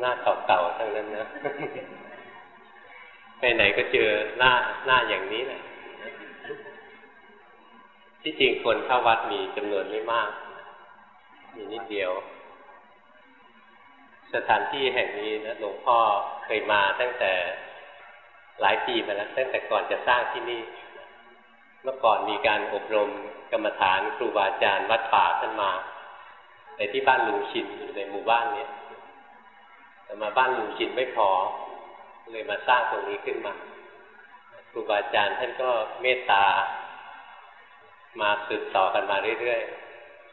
หน้าเก่าๆทั้งนั้นนะ ไปไหนก็เจอหน้าหน้าอย่างนี้แหละที่จริงคนเข้าวัดมีจำนวนไม่มาก มีนิดเดียว สถานที่แห่งนี้นะหลวงพ่อเคยมาตั้งแต่หลายปีมาแล้วตั้งแต่ก่อนจะสร้างที่นี่ เมื่อก่อนมีการอบรมกรรมฐานครูบาอาจารย์วัดป่าท่านมาในที่บ้านลุงชินอยู่ในหมู่บ้านนี้แต่ มาบ้านลุงชินไม่พอ เลยมาสร้างตรงนี้ขึ้นมาครูบาอาจารย์ท่านก็เมตตา มาสืบต่อกันมาเรื่อย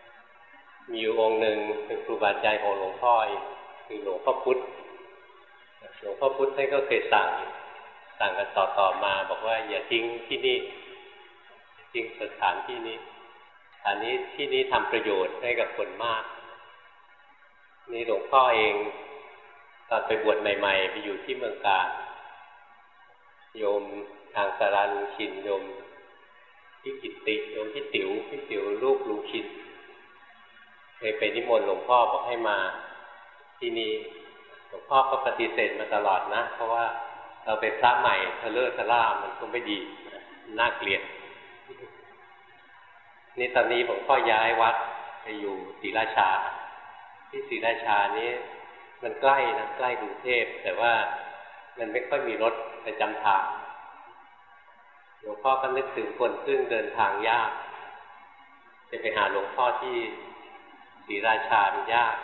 ๆ มีอยู่องค์หนึ่งเป็นครูบาอาจารย์ของหลวงพ่อคือหลวงพ่อพุธหลวงพ่อพุธท่านก็เคยสั่ง สั่งกันต่อๆมาบอกว่าอย่าทิ้งที่นี่ทิ้งสถานที่นี้อันนี้ที่นี้ทำประโยชน์ให้กับคนมาก นี่หลวงพ่อเอง อนไปบวชใหม่ ๆ ไปอยู่ที่เมืองกาญโยมทางสาราลุงชินโยมพี่กิตติโยมพี่ติ๋วพี่ติ๋วลูกลุงชินเคยไปนิมนต์หลวงพ่อบอกให้มาที่นี่หลวงพ่อก็ปฏิเสธมาตลอดนะ เพราะว่าเราเป็นพระใหม่ทะเลอะทะล่ามันก็ไม่ดีน่าเกลียดนี่ตอนนี้ผมก็ย้ายวัดไปอยู่ศรีราชา ที่ศรีราชานี้ มันใกล้นะใกล้กรุงเทพแต่ว่ามันไม่ค่อยมีรถประจำทางหลวงพ่อก็นึกถึงคนซึ่งเดินทางยาก จะไปหาหลวงพ่อที่ศรีราชามันยาก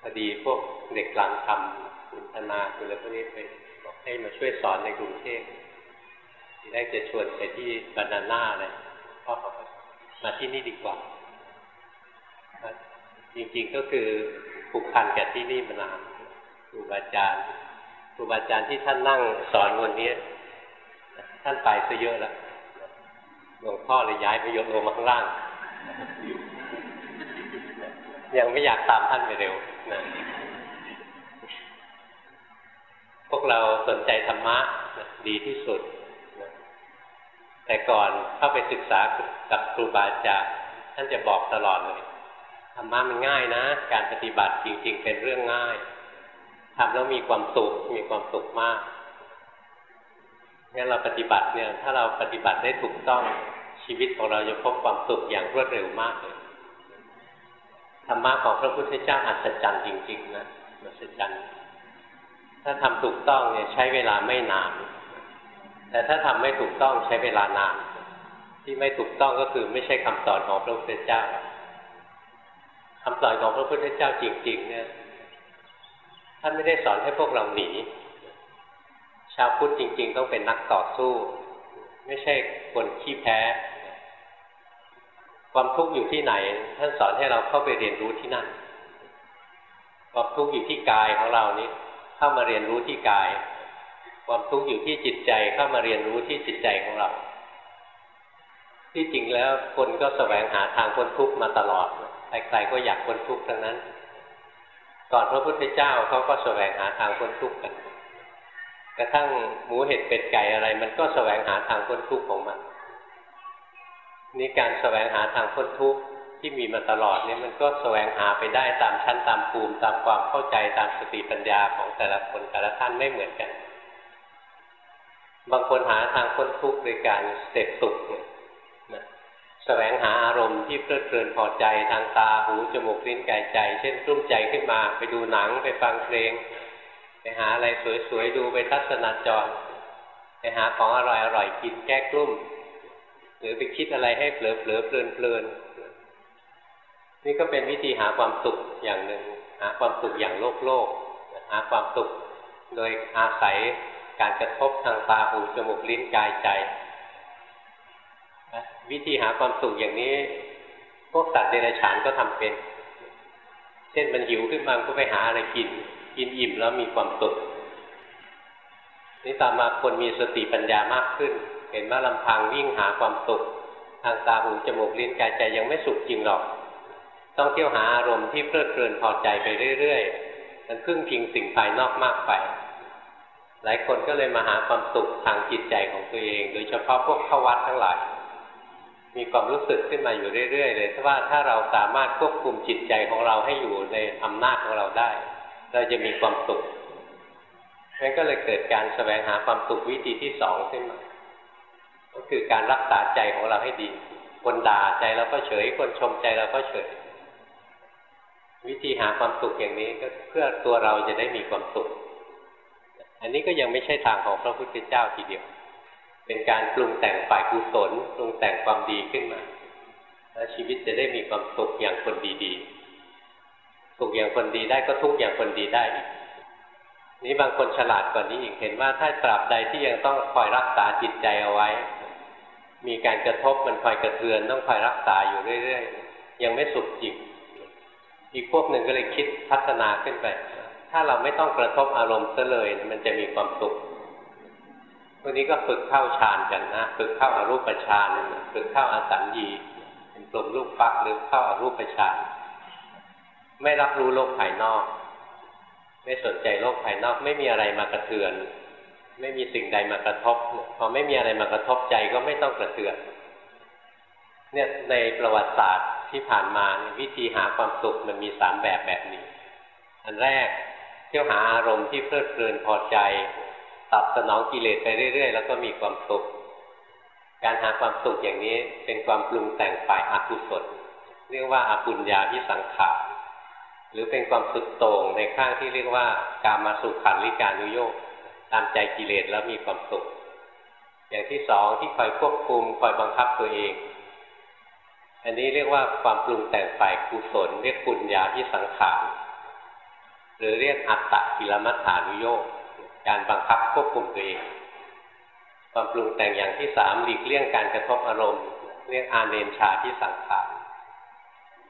พอดีพวกเด็กกลางทำคุณธนาคุณอะไรพวกนี้ไปบอกให้มาช่วยสอนในกรุงเทพทีแรกจะชวนไปที่บานาน่าเลยพ่อเขามาที่นี่ดีกว่า จริงๆก็คือ ผูกพันกับที่นี่มานานครูบาอาจารย์ครูบาอาจารย์ที่ท่านนั่งสอนวันนี้ ท่านไปซะเยอะแล้วหลวงพ่อเลยย้ายไปยกลงมาข้างล่าง ยังไม่อยากตามท่านไปเร็วนะพวกเราสนใจธรรมะดีที่สุด แต่ก่อนเข้าไปศึกษากับครูบาอาจารย์ท่านจะบอกตลอดเลย ธรรมะมันง่ายนะ การปฏิบัติจริง ๆ เป็นเรื่องง่ายทำแล้วมีความสุขมีความสุขมากงั้นเราปฏิบัติเนี่ย ถ้าเราปฏิบัติได้ถูกต้องชีวิตของเราจะพบความสุขอย่างรวดเร็วมากเลยธรรมะของพระพุทธเจ้าอัศจรรย์จริง ๆ นะอัศจรรย์ถ้าทำถูกต้องเนี่ยใช้เวลาไม่นาน แต่ถ้าทำไม่ถูกต้องใช้เวลานาน ที่ไม่ถูกต้องก็คือไม่ใช่คำสอนของพระพุทธเจ้า คำสอนของพระพุทธเจ้าจริง ๆ เนี่ยท่านไม่ได้สอนให้พวกเราหนี ชาวพุทธจริง ๆ ต้องเป็นนักต่อสู้ ไม่ใช่คนขี้แพ้ ความทุกข์อยู่ที่ไหน ท่านสอนให้เราเข้าไปเรียนรู้ที่นั่น ความทุกข์อยู่ที่กายของเรานี้ เข้ามาเรียนรู้ที่กาย ความทุกข์อยู่ที่จิตใจเข้ามาเรียนรู้ที่จิตใจของเรา ที่จริงแล้วคนก็แสวงหาทางพ้นทุกข์มาตลอด ใครๆก็อยากพ้นทุกข์ทั้งนั้น ก่อนพระพุทธเจ้าเขาก็แสวงหาทางพ้นทุกข์กันกระทั่งหมูเห็ดเป็ดไก่อะไร มันก็แสวงหาทางพ้นทุกข์ของมันนี่การแสวงหาทางพ้นทุกข์ที่มีมาตลอดเนี่ยมันก็แสวงหาไปได้ตามชั้นตามภูมิตามความเข้าใจตามสติปัญญาของแต่ละคนแต่ละท่านไม่เหมือนกัน บางคนหาทางพ้นทุกข์โดยการเสพสุขนะ แสวงหาอารมณ์ที่เพลิดเพลินพอใจทางตาหูจมูกลิ้นกายใจ เช่นรุ่มใจขึ้นมาไปดูหนังไปฟังเพลง ไปหาอะไรสวยๆดูไปทัศนจร ไปหาของอร่อยๆกินแก้กลุ้มหรือไปคิดอะไรให้เผลอๆเพลินๆนี่ก็เป็นวิธีหาความสุขอย่างหนึ่ง หาความสุขอย่างโลกโลกหาความสุขโดยอาศัยการกระทบทางตาหูจมูกลิ้นกายใจ วิธีหาความสุขอย่างนี้ พวกสัตว์เดรัจฉานก็ทำเป็น เช่นมันหิวขึ้นมาก็ไปหาอะไรกิน กินอิ่มแล้วมีความสุขนี่ตามมาคนมีสติปัญญามากขึ้น เห็นว่าลำพังวิ่งหาความสุข ทางตาหูจมูกลิ้นกายใจยังไม่สุขจริงหรอก ต้องเที่ยวหาอารมณ์ที่เพลิดเพลินพอใจไปเรื่อยๆมันพึ่งพิงสิ่งภายนอกมากไปหลายคนก็เลยมาหาความสุขทางจิตใจของตัวเอง โดยเฉพาะพวกเข้าวัดทั้งหลาย มีความรู้สึกขึ้นมาอยู่เรื่อยๆเลยว่าถ้าเราสามารถควบคุมจิตใจของเราให้อยู่ในอำนาจของเราได้ เราจะมีความสุขนั้นก็เลยเกิดการแสวงหาความสุขวิธีที่สองขึ้นมา ก็คือการรักษาใจของเราให้ดี คนด่าใจเราก็เฉย คนชมใจเราก็เฉย วิธีหาความสุขอย่างนี้ก็เพื่อตัวเราจะได้มีความสุข อันนี้ก็ยังไม่ใช่ทางของพระพุทธเจ้าทีเดียว เป็นการปรุงแต่งฝ่ายกุศลปรุงแต่งความดีขึ้นมา แล้วชีวิตจะได้มีความสุขอย่างคนดีๆสุขอย่างคนดีได้ก็ทุกอย่างคนดีได้อีกนี้บางคนฉลาดกว่านี้อีกเห็นว่าถ้าตราบใดที่ยังต้องคอยรักษาจิตใจเอาไว้ มีการกระทบมันคอยกระเทือนต้องคอยรักษาอยู่เรื่อยๆยังไม่สุขจริงอีกพวกหนึ่งก็เลยคิดพัฒนาขึ้นไป ถ้าเราไม่ต้องกระทบอารมณ์ซะเลย มันจะมีความสุข พวกนี้ก็ฝึกเข้าฌานกันนะ ฝึกเข้าอารูปฌานฝึกเข้าอาสัญญีเป็นกลุ่มลูกฟักหรือเข้าอารูปฌานไม่รับรู้โลกภายนอก ไม่สนใจโลกภายนอก ไม่มีอะไรมากระเทือน ไม่มีสิ่งใดมากระทบพอไม่มีอะไรมากระทบใจก็ไม่ต้องกระเทือนเนี่ยในประวัติศาสตร์ที่ผ่านมาวิธีหาความสุขมันมีสามแบบแบบนี้ อันแรกเที่ยวหาอารมณ์ที่เพลิดเพลินพอใจ ตอบสนองกิเลสไปเรื่อย ๆ แล้วก็มีความสุข การหาความสุขอย่างนี้เป็นความปรุงแต่งฝ่ายอกุศลเรียกว่าอาปุญญาที่สังขารหรือเป็นความสุดโต่งในข้างที่เรียกว่า การมาสุขขันลิการนุโยกตามใจกิเลสแล้วมีความสุข อย่างที่สองที่คอยควบคุมคอยบังคับตัวเอง อันนี้เรียกว่าความปรุงแต่งฝ่ายกุศล เรียกปุญญาที่สังขารหรือเรียกอัตตะกิลมัฏฐานุโยก การบังคับควบคุมตัวเอง ความปรุงแต่งอย่างที่สามหลีกเลี่ยงการกระทบอารมณ์ เรียกอาเนนชาที่สังขาร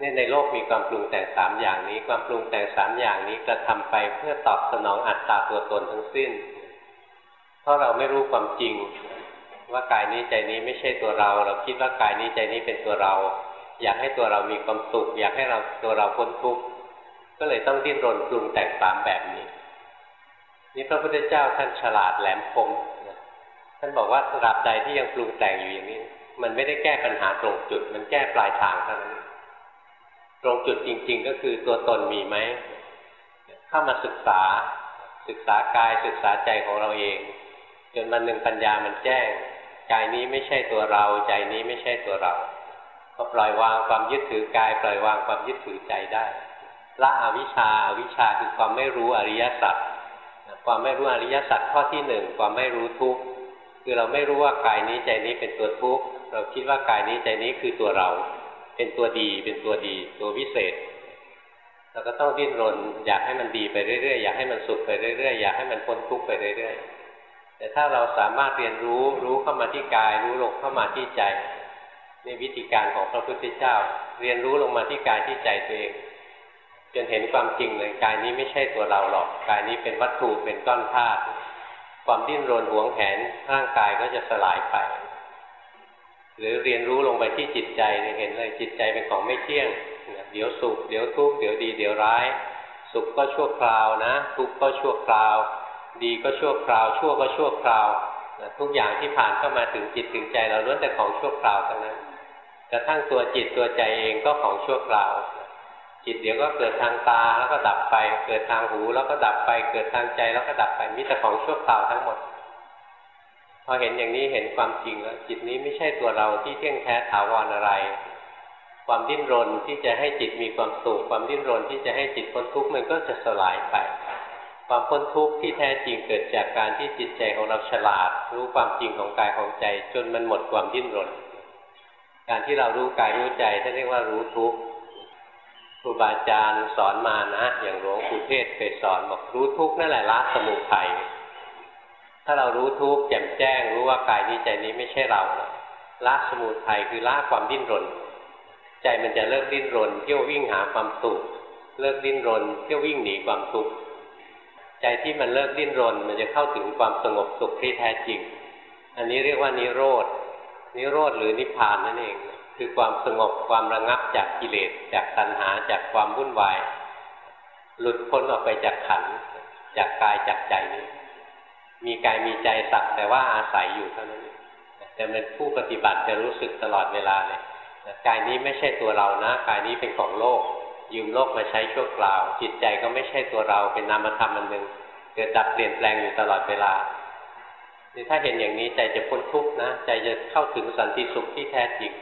นี่ในโลกมีความปรุงแต่งสามอย่างนี้ ความปรุงแต่งสามอย่างนี้กระทาไปเพื่อตอบสนองอัตตาตัวตนทั้งสิ้น เพราะเราไม่รู้ความจริง ว่ากายนี้ใจนี้ไม่ใช่ตัวเรา เราคิดว่ากายนี้ใจนี้เป็นตัวเรา อยากให้ตัวเรามีความสุข อยากให้เราตัวเราพ้นทุกข์ก็เลยต้องดิ้นรนปรุงแต่งสามแบบนี้ นี่พระพุทธเจ้าท่านฉลาดแหลมคมท่านบอกว่าตราบใดที่ยังปรุงแต่งอยู่อย่างนี้ มันไม่ได้แก้ปัญหาตรงจุด มันแก้ปลายทางเท่านั้นตรงจุดจริง ๆ ก็คือตัวตนมีไหมเข้ามาศึกษาศึกษากายศึกษาใจของเราเอง จนมันหนึ่งปัญญามันแจ้งกายนี้ไม่ใช่ตัวเรา ใจนี้ไม่ใช่ตัวเราก็ปล่อยวางความยึดถือกาย ปล่อยวางความยึดถือใจได้ละอวิชชาอวิชชาคือความไม่รู้อริยสัจ ความไม่รู้อริยสัจข้อที่หนึ่งความไม่รู้ทุกข์คือเราไม่รู้ว่ากายนี้ใจนี้เป็นตัวทุกข์เราคิดว่ากายนี้ใจนี้คือตัวเรา เป็นตัวดี เป็นตัวดี ตัววิเศษเราก็ต้องดิ้นรน อยากให้มันดีไปเรื่อยๆอยากให้มันสุขไปเรื่อยๆอยากให้มันพ้นทุกข์ไปเรื่อยๆแต่ถ้าเราสามารถเรียนรู้รู้เข้ามาที่กาย รู้ลงเข้ามาที่ใจนี่วิธีการของพระพุทธเจ้า เรียนรู้ลงมาที่กายที่ใจตัวเอง จนเห็นความจริงเลยกายนี้ไม่ใช่ตัวเราหรอกกายนี้เป็นวัตถุเป็นก้อนธาตุความดิ้นรนหวงแหนร่างกายก็จะสลายไป หรือเรียนรู้ลงไปที่จิตใจเห็นเลยจิตใจเป็นของไม่เที่ยง เดี๋ยวสุขเดี๋ยวทุกข์เดี๋ยวดีเดี๋ยวร้าย สุขก็ชั่วคราวนะ ทุกข์ก็ชั่วคราว ดีก็ชั่วคราว ชั่วก็ชั่วคราวทุกอย่างที่ผ่านเข้ามาถึงจิตถึงใจเราล้วนแต่ของชั่วคราวทั้งนั้นกระทั่งตัวจิตตัวใจเองก็ของชั่วคราว จิตเดี๋ยวก็เกิดทางตาแล้วก็ดับไป เกิดทางหูแล้วก็ดับไป เกิดทางใจแล้วก็ดับไปมิแต่ของชั่วคราวทั้งหมด พอเห็นอย่างนี้เห็นความจริงแล้ว จิตนี้ไม่ใช่ตัวเราที่เที่ยงแท้ถาวรอะไร ความดิ้นรนที่จะให้จิตมีความสุขความดิ้นรนที่จะให้จิตพ้นทุกข์มันก็จะสลายไป ความพ้นทุกข์ที่แท้จริงเกิดจากการที่จิตใจของเราฉลาด รู้ความจริงของกายของใจ จนมันหมดความดิ้นรน การที่เรารู้กายรู้ใจท่านเรียกว่ารู้ทุกข์ ครูบาอาจารย์สอนมานะ อย่างหลวงปู่เทศเคยสอนบอกรู้ทุกข์นั่นแหละละสมุทัยถ้าเรารู้ทุกข์แจ่มแจ้ง รู้ว่ากายนี้ใจนี้ไม่ใช่เราละสมุทัยคือละความดิ้นรน ใจมันจะเลิกดิ้นรนเที่ยววิ่งหาความสุขเลิกดิ้นรนเที่ยววิ่งหนีความทุกข์ใจที่มันเลิกดิ้นรน มันจะเข้าถึงความสงบสุขที่แท้จริง อันนี้เรียกว่านิโรธนิโรธหรือนิพพานนั่นเอง คือความสงบความระงับจากกิเลส จากตัณหาจากความวุ่นวาย หลุดพ้นออกไปจากขันจากกายจากใจนี้ มีกายมีใจสักแต่ว่าอาศัยอยู่เท่านั้นแต่เป็นผู้ปฏิบัติจะรู้สึกตลอดเวลาเลยกายนี้ไม่ใช่ตัวเรานะ กายนี้เป็นของโลก ยืมโลกมาใช้ชั่วคราว จิตใจก็ไม่ใช่ตัวเราเป็นนามธรรมอันหนึ่งเกิดดับเปลี่ยนแปลงอยู่ตลอดเวลานี่ถ้าเห็นอย่างนี้ใจจะพ้นทุกข์นะ ใจจะเข้าถึงสันติสุขที่แท้จริง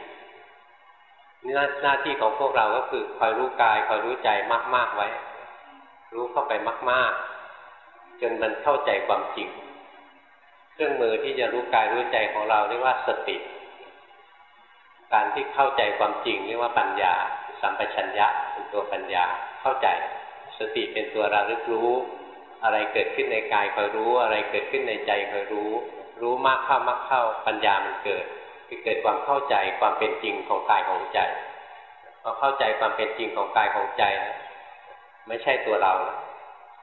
นี่หน้าที่ของพวกเราก็คือคอยรู้กายคอยรู้ใจมาก ๆไว้ รู้เข้าไปมาก ๆ จนมันเข้าใจความจริง เครื่องมือที่จะรู้กายรู้ใจของเราเรียกว่าสติ การที่เข้าใจความจริงเรียกว่าปัญญา สัมปชัญญะเป็นตัวปัญญาเข้าใจ สติเป็นตัวระลึกรู้ อะไรเกิดขึ้นในกายคอยรู้ อะไรเกิดขึ้นในใจคอยรู้ รู้มากเข้ามากเข้าปัญญามันเกิด คือเกิดความเข้าใจความเป็นจริงของกายของใจพอเข้าใจความเป็นจริงของกายของใจนะไม่ใช่ตัวเรา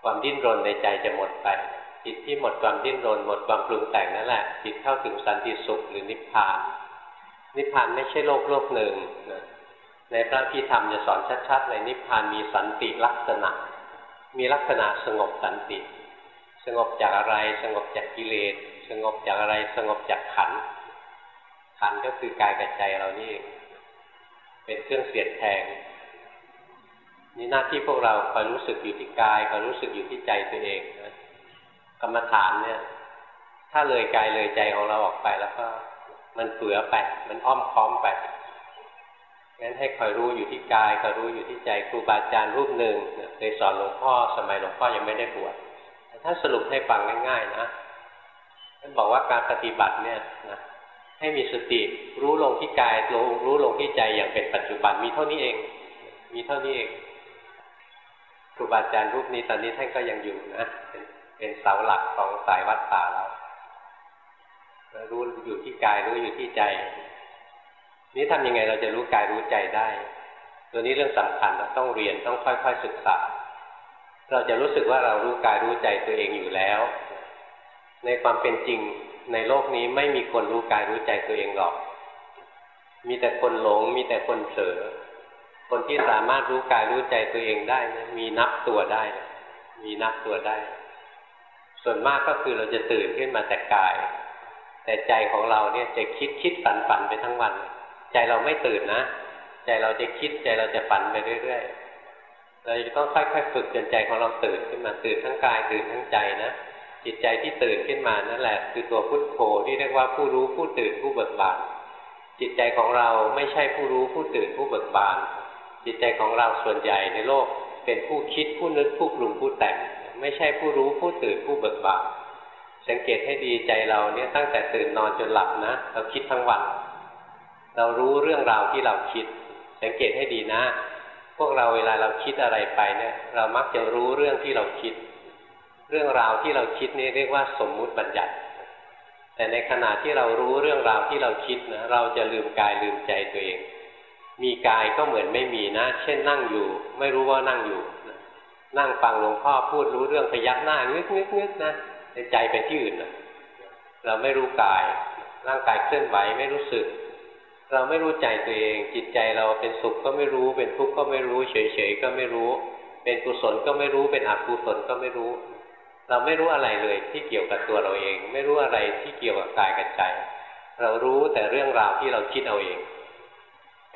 ความดิ้นรนในใจจะหมดไปจิตที่หมดความดิ้นรนหมดความปรุงแต่งนั่นแหละจิตเข้าถึงสันติสุขหรือนิพพาน นิพพานไม่ใช่โลกโลกหนึ่งนะในพระพิธรรมจะสอนชัดๆเลยนิพพานมีสันติลักษณะ มีลักษณะสงบสันติ สงบจากอะไรสงบจากกิเลส สงบจากอะไรสงบจากขันธ์ ขันก็คือกายกับใจเรานี่เป็นเครื่องเสียดแทงนี่หน้าที่พวกเราคอยรู้สึกอยู่ที่กายคอยรู้สึกอยู่ที่ใจตัวเองนะกรรมฐานเนี่ย ถ้าเลยกายเลยใจของเราออกไปแล้วก็ มันเฟือไปมันอ้อมค้อมไปงั้นให้คอยรู้อยู่ที่กายคอยรู้อยู่ที่ใจครูบาอาจารย์รูปหนึ่งเคยสอนหลวงพ่อสมัยหลวงพ่อยังไม่ได้บวชท่านสรุปให้ฟังง่าย ๆ นะท่านบอกว่าการปฏิบัติเนี่ยนะ ให้มีสติรู้ลงที่กายรู้รู้ลงที่ใจอย่างเป็นปัจจุบันมีเท่านี้เอง มีเท่านี้เองครูบาอาจารย์รูปนี้ตอนนี้ท่านก็ยังอยู่นะเป็นเสาหลักของสายวัดป่าเรารู้อยู่ที่กายรู้อยู่ที่ใจ นี้ทำยังไงเราจะรู้กายรู้ใจได้ ตัวนี้เรื่องสำคัญเราต้องเรียนต้องค่อยๆศึกษา เราจะรู้สึกว่าเรารู้กายรู้ใจตัวเองอยู่แล้ว ในความเป็นจริง ในโลกนี้ไม่มีคนรู้กายรู้ใจตัวเองหรอก มีแต่คนหลง มีแต่คนเผลอ คนที่สามารถรู้กายรู้ใจตัวเองได้นะมีนับตัวได้ มีนับตัวได้ ส่วนมากก็คือเราจะตื่นขึ้นมาแต่กาย แต่ใจของเราเนี่ยจะคิดคิดฝันฝันไปทั้งวัน ใจเราไม่ตื่นนะ ใจเราจะคิดใจเราจะฝันไปเรื่อยๆเราจะต้องค่อยๆฝึกจนใจของเราตื่นขึ้นมาตื่นทั้งกายตื่นทั้งใจนะ จิตใจที่ตื่นขึ้นมานั่นแหละ คือตัวพุทโธที่เรียกว่าผู้รู้ผู้ตื่นผู้เบิกบาน จิตใจของเราไม่ใช่ผู้รู้ผู้ตื่นผู้เบิกบาน จิตใจของเราส่วนใหญ่ในโลกเป็นผู้คิดผู้นึกผู้ปรุงผู้แต่ง ไม่ใช่ผู้รู้ผู้ตื่นผู้เบิกบานสังเกตให้ดีใจเราเนี่ยตั้งแต่ตื่นนอนจนหลับนะ เราคิดทั้งวัน เรารู้เรื่องราวที่เราคิด สังเกตให้ดีนะ พวกเราเวลาเราคิดอะไรไปเนี่ย เรามักจะรู้เรื่องที่เราคิด เรื่องราวที่เราคิดนี่เรียกว่าสมมุติบัญญัติ แต่ในขณะที่เรารู้เรื่องราวที่เราคิดนะเราจะลืมกายลืมใจตัวเอง มีกายก็เหมือนไม่มีนะ เช่นนั่งอยู่ ไม่รู้ว่านั่งอยู่ นั่งฟังหลวงพ่อพูดรู้เรื่องพยักหน้างึกงึกงึกนะในใจไปที่อื่นนะเราไม่รู้กาย ร่างกายเคลื่อนไหวไม่รู้สึก เราไม่รู้ใจตัวเอง จิตใจเราเป็นสุขก็ไม่รู้ เป็นทุกข์ก็ไม่รู้ เฉยๆก็ไม่รู้ เป็นกุศลก็ไม่รู้ เป็นอกุศลก็ไม่รู้เเราไม่รู้อะไรเลยที่เกี่ยวกับตัวเราเอง ไม่รู้อะไรที่เกี่ยวกับกายกับใจ เรารู้แต่เรื่องราวที่เราคิดเอาเอง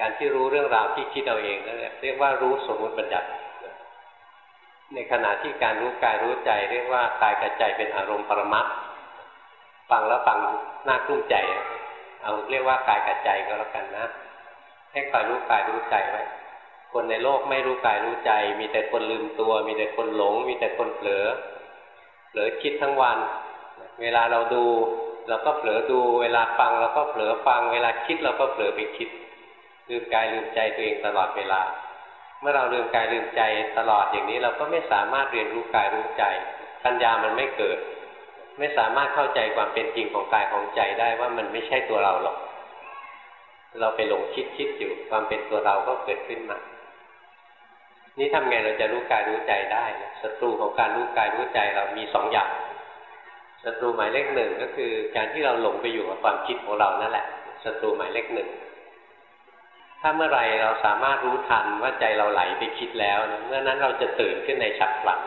การที่รู้เรื่องราวที่คิดเอาเองนั่นแหละเรียกว่ารู้สมมติบัญญัติ ในขณะที่การรู้กายรู้ใจ เรียกว่ากายกับใจเป็นอารมณ์ปรมัตฟังแล้วฟังหน้ากลุ้มใจ เอาเรียกว่ากายกับใจก็แล้วกันนะให้คอยรู้กายรู้ใจไว้คนในโลกไม่รู้กายรู้ใจ มีแต่คนลืมตัว มีแต่คนหลง มีแต่คนเผลอ เผลอคิดทั้งวัน เวลาเราดูเราก็เผลอดู เวลาฟังเราก็เผลอฟัง เวลาคิดเราก็เผลอไปคิด ลืมกายลืมใจตัวเองตลอดเวลา เมื่อเราลืมกายลืมใจตลอดอย่างนี้ เราก็ไม่สามารถเรียนรู้กายรู้ใจ ปัญญามันไม่เกิด ไม่สามารถเข้าใจความเป็นจริงของกายของใจได้ว่ามันไม่ใช่ตัวเราหรอก เราไปหลงคิดคิดอยู่ความเป็นตัวเราก็เกิดขึ้นมา นี่ทำไงเราจะรู้กายรู้ใจได้ศัตรูของการรู้กายรู้ใจเรามีสองอย่างศัตรูหมายเลขหนึ่งก็คือ การที่เราหลงไปอยู่กับความคิดของเรานั่นแหละศัตรูหมายเลขหนึ่งถ้าเมื่อไรเราสามารถรู้ทันว่าใจเราไหลไปคิดแล้ว เมื่อนั้นเราจะตื่นขึ้นในฉับพลัน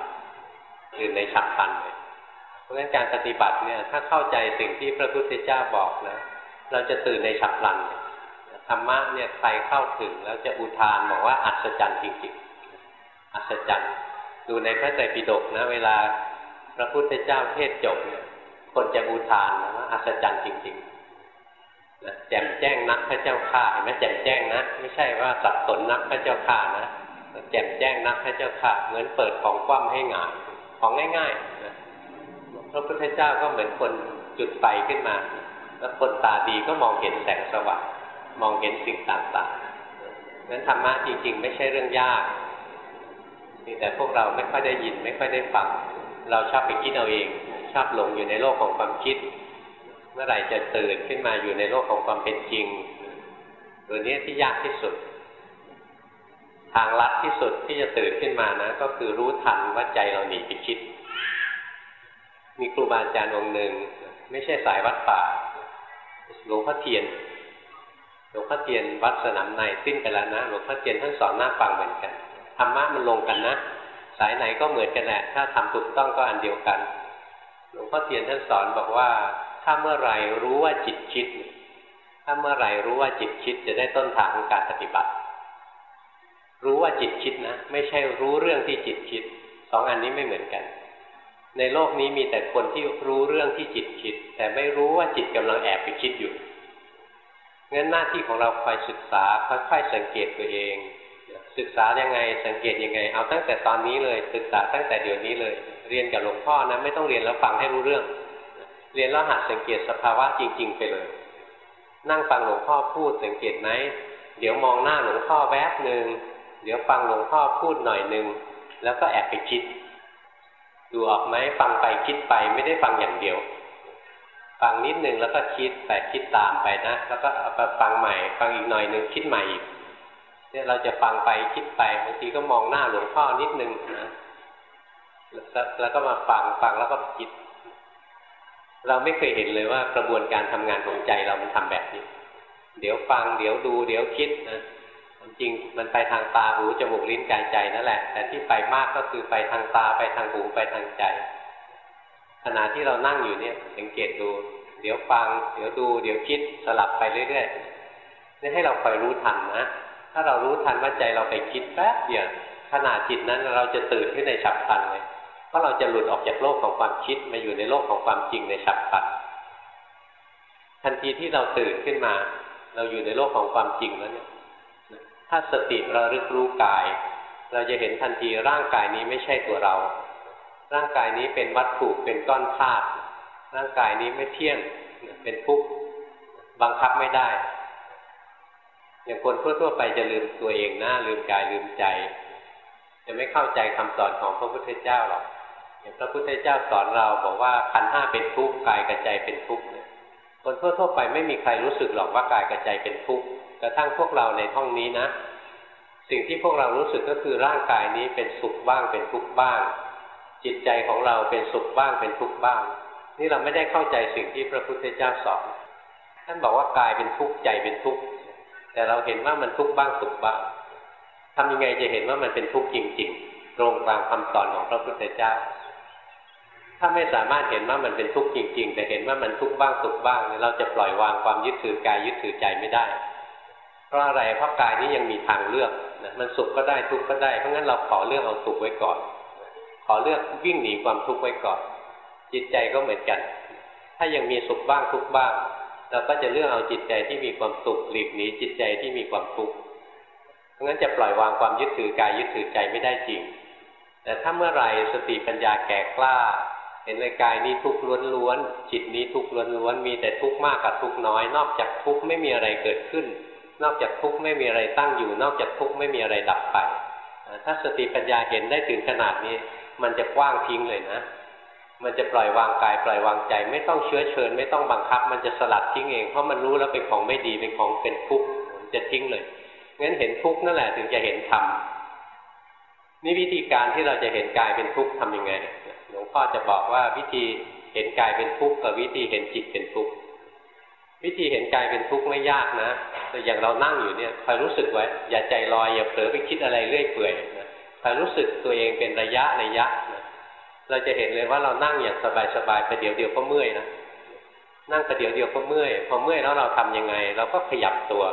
ตื่นในฉับพลันเลยเพราะฉะนั้นการปฏิบัติเนี่ย ถ้าเข้าใจสิ่งที่พระพุทธเจ้าบอกนะเราจะตื่นในฉับพลันธรรมะเนี่ยใครเข้าถึงแล้วจะอุทานบอกว่าอัศจรรย์จริงๆ อัศจรรย์ดูในพระไตรปิฎกนะ เวลาพระพุทธเจ้าเทศจบเนี่ยคนจะอุทานนะว่าอัศจรรย์จริงๆนะแจ่มแจ้งนักพระเจ้าข่าเห็นไหมแจ่มแจ้งนะ ไม่ใช่ว่าสับสนนักพระเจ้าข่านะแจ่มแจ้งนักพระเจ้าข่าเหมือนเปิดของคว่ำให้หงายของง่ายๆนะพระพุทธเจ้าก็เหมือนคนจุดไฟขึ้นมา แล้วคนตาดีก็มองเห็นแสงสว่างมองเห็นสิ่งต่างๆนั้นธรรมะจริงๆ ไม่ใช่เรื่องยาก มีแต่พวกเราไม่ค่อยได้ยินไม่ค่อยได้ฟัง เราชอบไปคิดเอาเอง ชอบหลงอยู่ในโลกของความคิด เมื่อไหร่จะตื่นขึ้นมาอยู่ในโลกของความเป็นจริง ตัวนี้ที่ยากที่สุด ทางลัดที่สุดที่จะตื่นขึ้นมานะ ก็คือรู้ทันว่าใจเราหนีไปคิด มีครูบาอาจารย์องค์หนึ่ง ไม่ใช่สายวัดป่าหลวงพ่อเทียนหลวงพ่อเทียนวัดสนามในสิ้นไปแล้วนะหลวงพ่อเทียนท่านสอนหน้าฟังเหมือนกัน ธรรมะมันลงกันนะ สายไหนก็เหมือนกันแหละ ถ้าทำถูกต้องก็อันเดียวกัน หลวงพ่อเทียนท่านสอนบอกว่า ถ้าเมื่อไหร่รู้ว่าจิตคิด ถ้าเมื่อไหร่รู้ว่าจิตคิดจะได้ต้นทางของการปฏิบัติ รู้ว่าจิตคิดนะ ไม่ใช่รู้เรื่องที่จิตคิด สองอันนี้ไม่เหมือนกัน ในโลกนี้มีแต่คนที่รู้เรื่องที่จิตคิด แต่ไม่รู้ว่าจิตกำลังแอบไปคิดอยู่งั้นหน้าที่ของเราคอยศึกษาค่อยๆสังเกตตัวเอง ศึกษายังไงสังเกตยังไง เอาตั้งแต่ตอนนี้เลยศึกษาตั้งแต่เดี๋ยวนี้เลย เรียนกับหลวงพ่อนะไม่ต้องเรียนแล้วฟังให้รู้เรื่อง เรียนแล้วหัดสังเกตสภาวะจริง ๆ ไปเลย นั่งฟังหลวงพ่อพูดสังเกตไหมเดี๋ยวมองหน้าหลวงพ่อแวบหนึ่งเดี๋ยวฟังหลวงพ่อพูดหน่อยหนึ่งแล้วก็แอบไปคิด ดูออกไหมฟังไปคิดไปไม่ได้ฟังอย่างเดียว ฟังนิดหนึ่งแล้วก็คิดแต่คิดตามไปนะ แล้วก็ฟังใหม่ ฟังอีกหน่อยหนึ่งคิดใหม่อีก เนี่ยเราจะฟังไปคิดไปบางทีก็มองหน้าหลวงพ่อนิดนึงนะแล้วก็มาฟังฟังแล้วก็คิด เราไม่เคยเห็นเลยว่ากระบวนการทำงานของใจเรามันทำแบบนี้ เดี๋ยวฟังเดี๋ยวดูเดี๋ยวคิดนะจริงมันไปทางตาหูจมูกลิ้นกายใจนั่นแหละ แต่ที่ไปมากก็คือไปทางตาไปทางหูไปทางใจ ขณะที่เรานั่งอยู่เนี่ยสังเกตดู เดี๋ยวฟัง เดี๋ยวดู เดี๋ยวคิดสลับไปเรื่อยๆนี่ให้เราคอยรู้ทันนะ ถ้าเรารู้ทันว่าใจเราไปคิดแป๊บเดียวขณะจิตนั้นเราจะตื่นขึ้นในฉับพลันเลยเพราะเราจะหลุดออกจากโลกของความคิดมาอยู่ในโลกของความจริงในฉับพลันทันทีที่เราตื่นขึ้นมา เราอยู่ในโลกของความจริงแล้วเนี่ยถ้าสติเราลึกรู้กาย เราจะเห็นทันทีร่างกายนี้ไม่ใช่ตัวเรา ร่างกายนี้เป็นวัตถุเป็นก้อนธาตุร่างกายนี้ไม่เที่ยงเป็นทุกข์บังคับไม่ได้ อย่างคนทั่วๆไปจะลืมตัวเองนะลืมกายลืมใจ จะไม่เข้าใจคำสอนของพระพุทธเจ้าหรอกอย่างพระพุทธเจ้าสอนเราบอกว่าขันห้าเป็นทุกข์กายกับใจเป็นทุกข์คนทั่วๆไปไม่มีใครรู้สึกหรอกว่ากายกับใจเป็นทุกข์กระทั่งพวกเราในห้องนี้นะ สิ่งที่พวกเรารู้สึกก็คือร่างกายนี้เป็นสุขบ้างเป็นทุกข์บ้าง จิตใจของเราเป็นสุขบ้างเป็นทุกข์บ้าง นี่เราไม่ได้เข้าใจสิ่งที่พระพุทธเจ้าสอนท่านบอกว่ากายเป็นทุกข์ใจเป็นทุกข์ แต่เราเห็นว่ามันทุกข์บ้างสุขบ้างทำยังไงจะเห็นว่ามันเป็นทุกข์จริง ๆ ตรงตามคำสอนของพระพุทธเจ้า ถ้าไม่สามารถเห็นว่ามันเป็นทุกข์จริง ๆ แต่เห็นว่ามันทุกข์บ้างสุขบ้าง เราจะปล่อยวางความยึดถือกายยึดถือใจไม่ได้ เพราะอะไรเพราะกายนี้ยังมีทางเลือกนะมันสุขก็ได้ทุกข์ก็ได้ เพราะงั้นเราขอเลือกเอาสุขไว้ก่อน ขอเลือกวิ่งหนีความทุกข์ไว้ก่อน จิตใจก็เหมือนกัน ถ้ายังมีสุขบ้างทุกข์บ้าง เราก็จะเลือกเอาจิตใจที่มีความสุขหลีกหนีจิตใจที่มีความทุกข์เพราะงั้นจะปล่อยวางความยึดถือกายยึดถือใจไม่ได้จริง แต่ถ้าเมื่อไหร่สติปัญญาแก่กล้า เห็นในกายนี้ทุกข์ล้วนๆจิตนี้ทุกข์ล้วนๆมีแต่ทุกข์มากกับทุกข์น้อย นอกจากทุกข์ไม่มีอะไรเกิดขึ้น นอกจากทุกข์ไม่มีอะไรตั้งอยู่ นอกจากทุกข์ไม่มีอะไรดับไปถ้าสติปัญญาเห็นได้ถึงขนาดนี้ มันจะกว้างทิ้งเลยนะ มันจะปล่อยวางกายปล่อยวางใจ ไม่ต้องเชื้อเชิญ ไม่ต้องบังคับ มันจะสลัดทิ้งเองเพราะมันรู้แล้วเป็นของไม่ดีเป็นของเป็นทุกข์จะทิ้งเลยงั้นเห็นทุกข์นั่นแหละถึงจะเห็นธรรมนี่วิธีการที่เราจะเห็นกายเป็นทุกข์ทำยังไงหลวงพ่อจะบอกว่าวิธีเห็นกายเป็นทุกข์กับวิธีเห็นจิตเป็นทุกข์วิธีเห็นกายเป็นทุกข์ไม่ยากนะแต่อย่างเรานั่งอยู่เนี่ยคอยรู้สึกไว้อย่าใจลอยอย่าเผลอไปคิดอะไรเรื่อยเปื่อยนะคอยรู้สึกตัวเองเป็นระยะระยะนะ เราจะเห็นเลยว่าเรานั่งอย่างสบายๆไปเดี๋ยวเดียวก็เมื่อยนะนั่งไปเดี๋ยวเดียวก็เมื่อย พอเมื่อยแล้วเราทํำยังไง เราก็ขยับตัว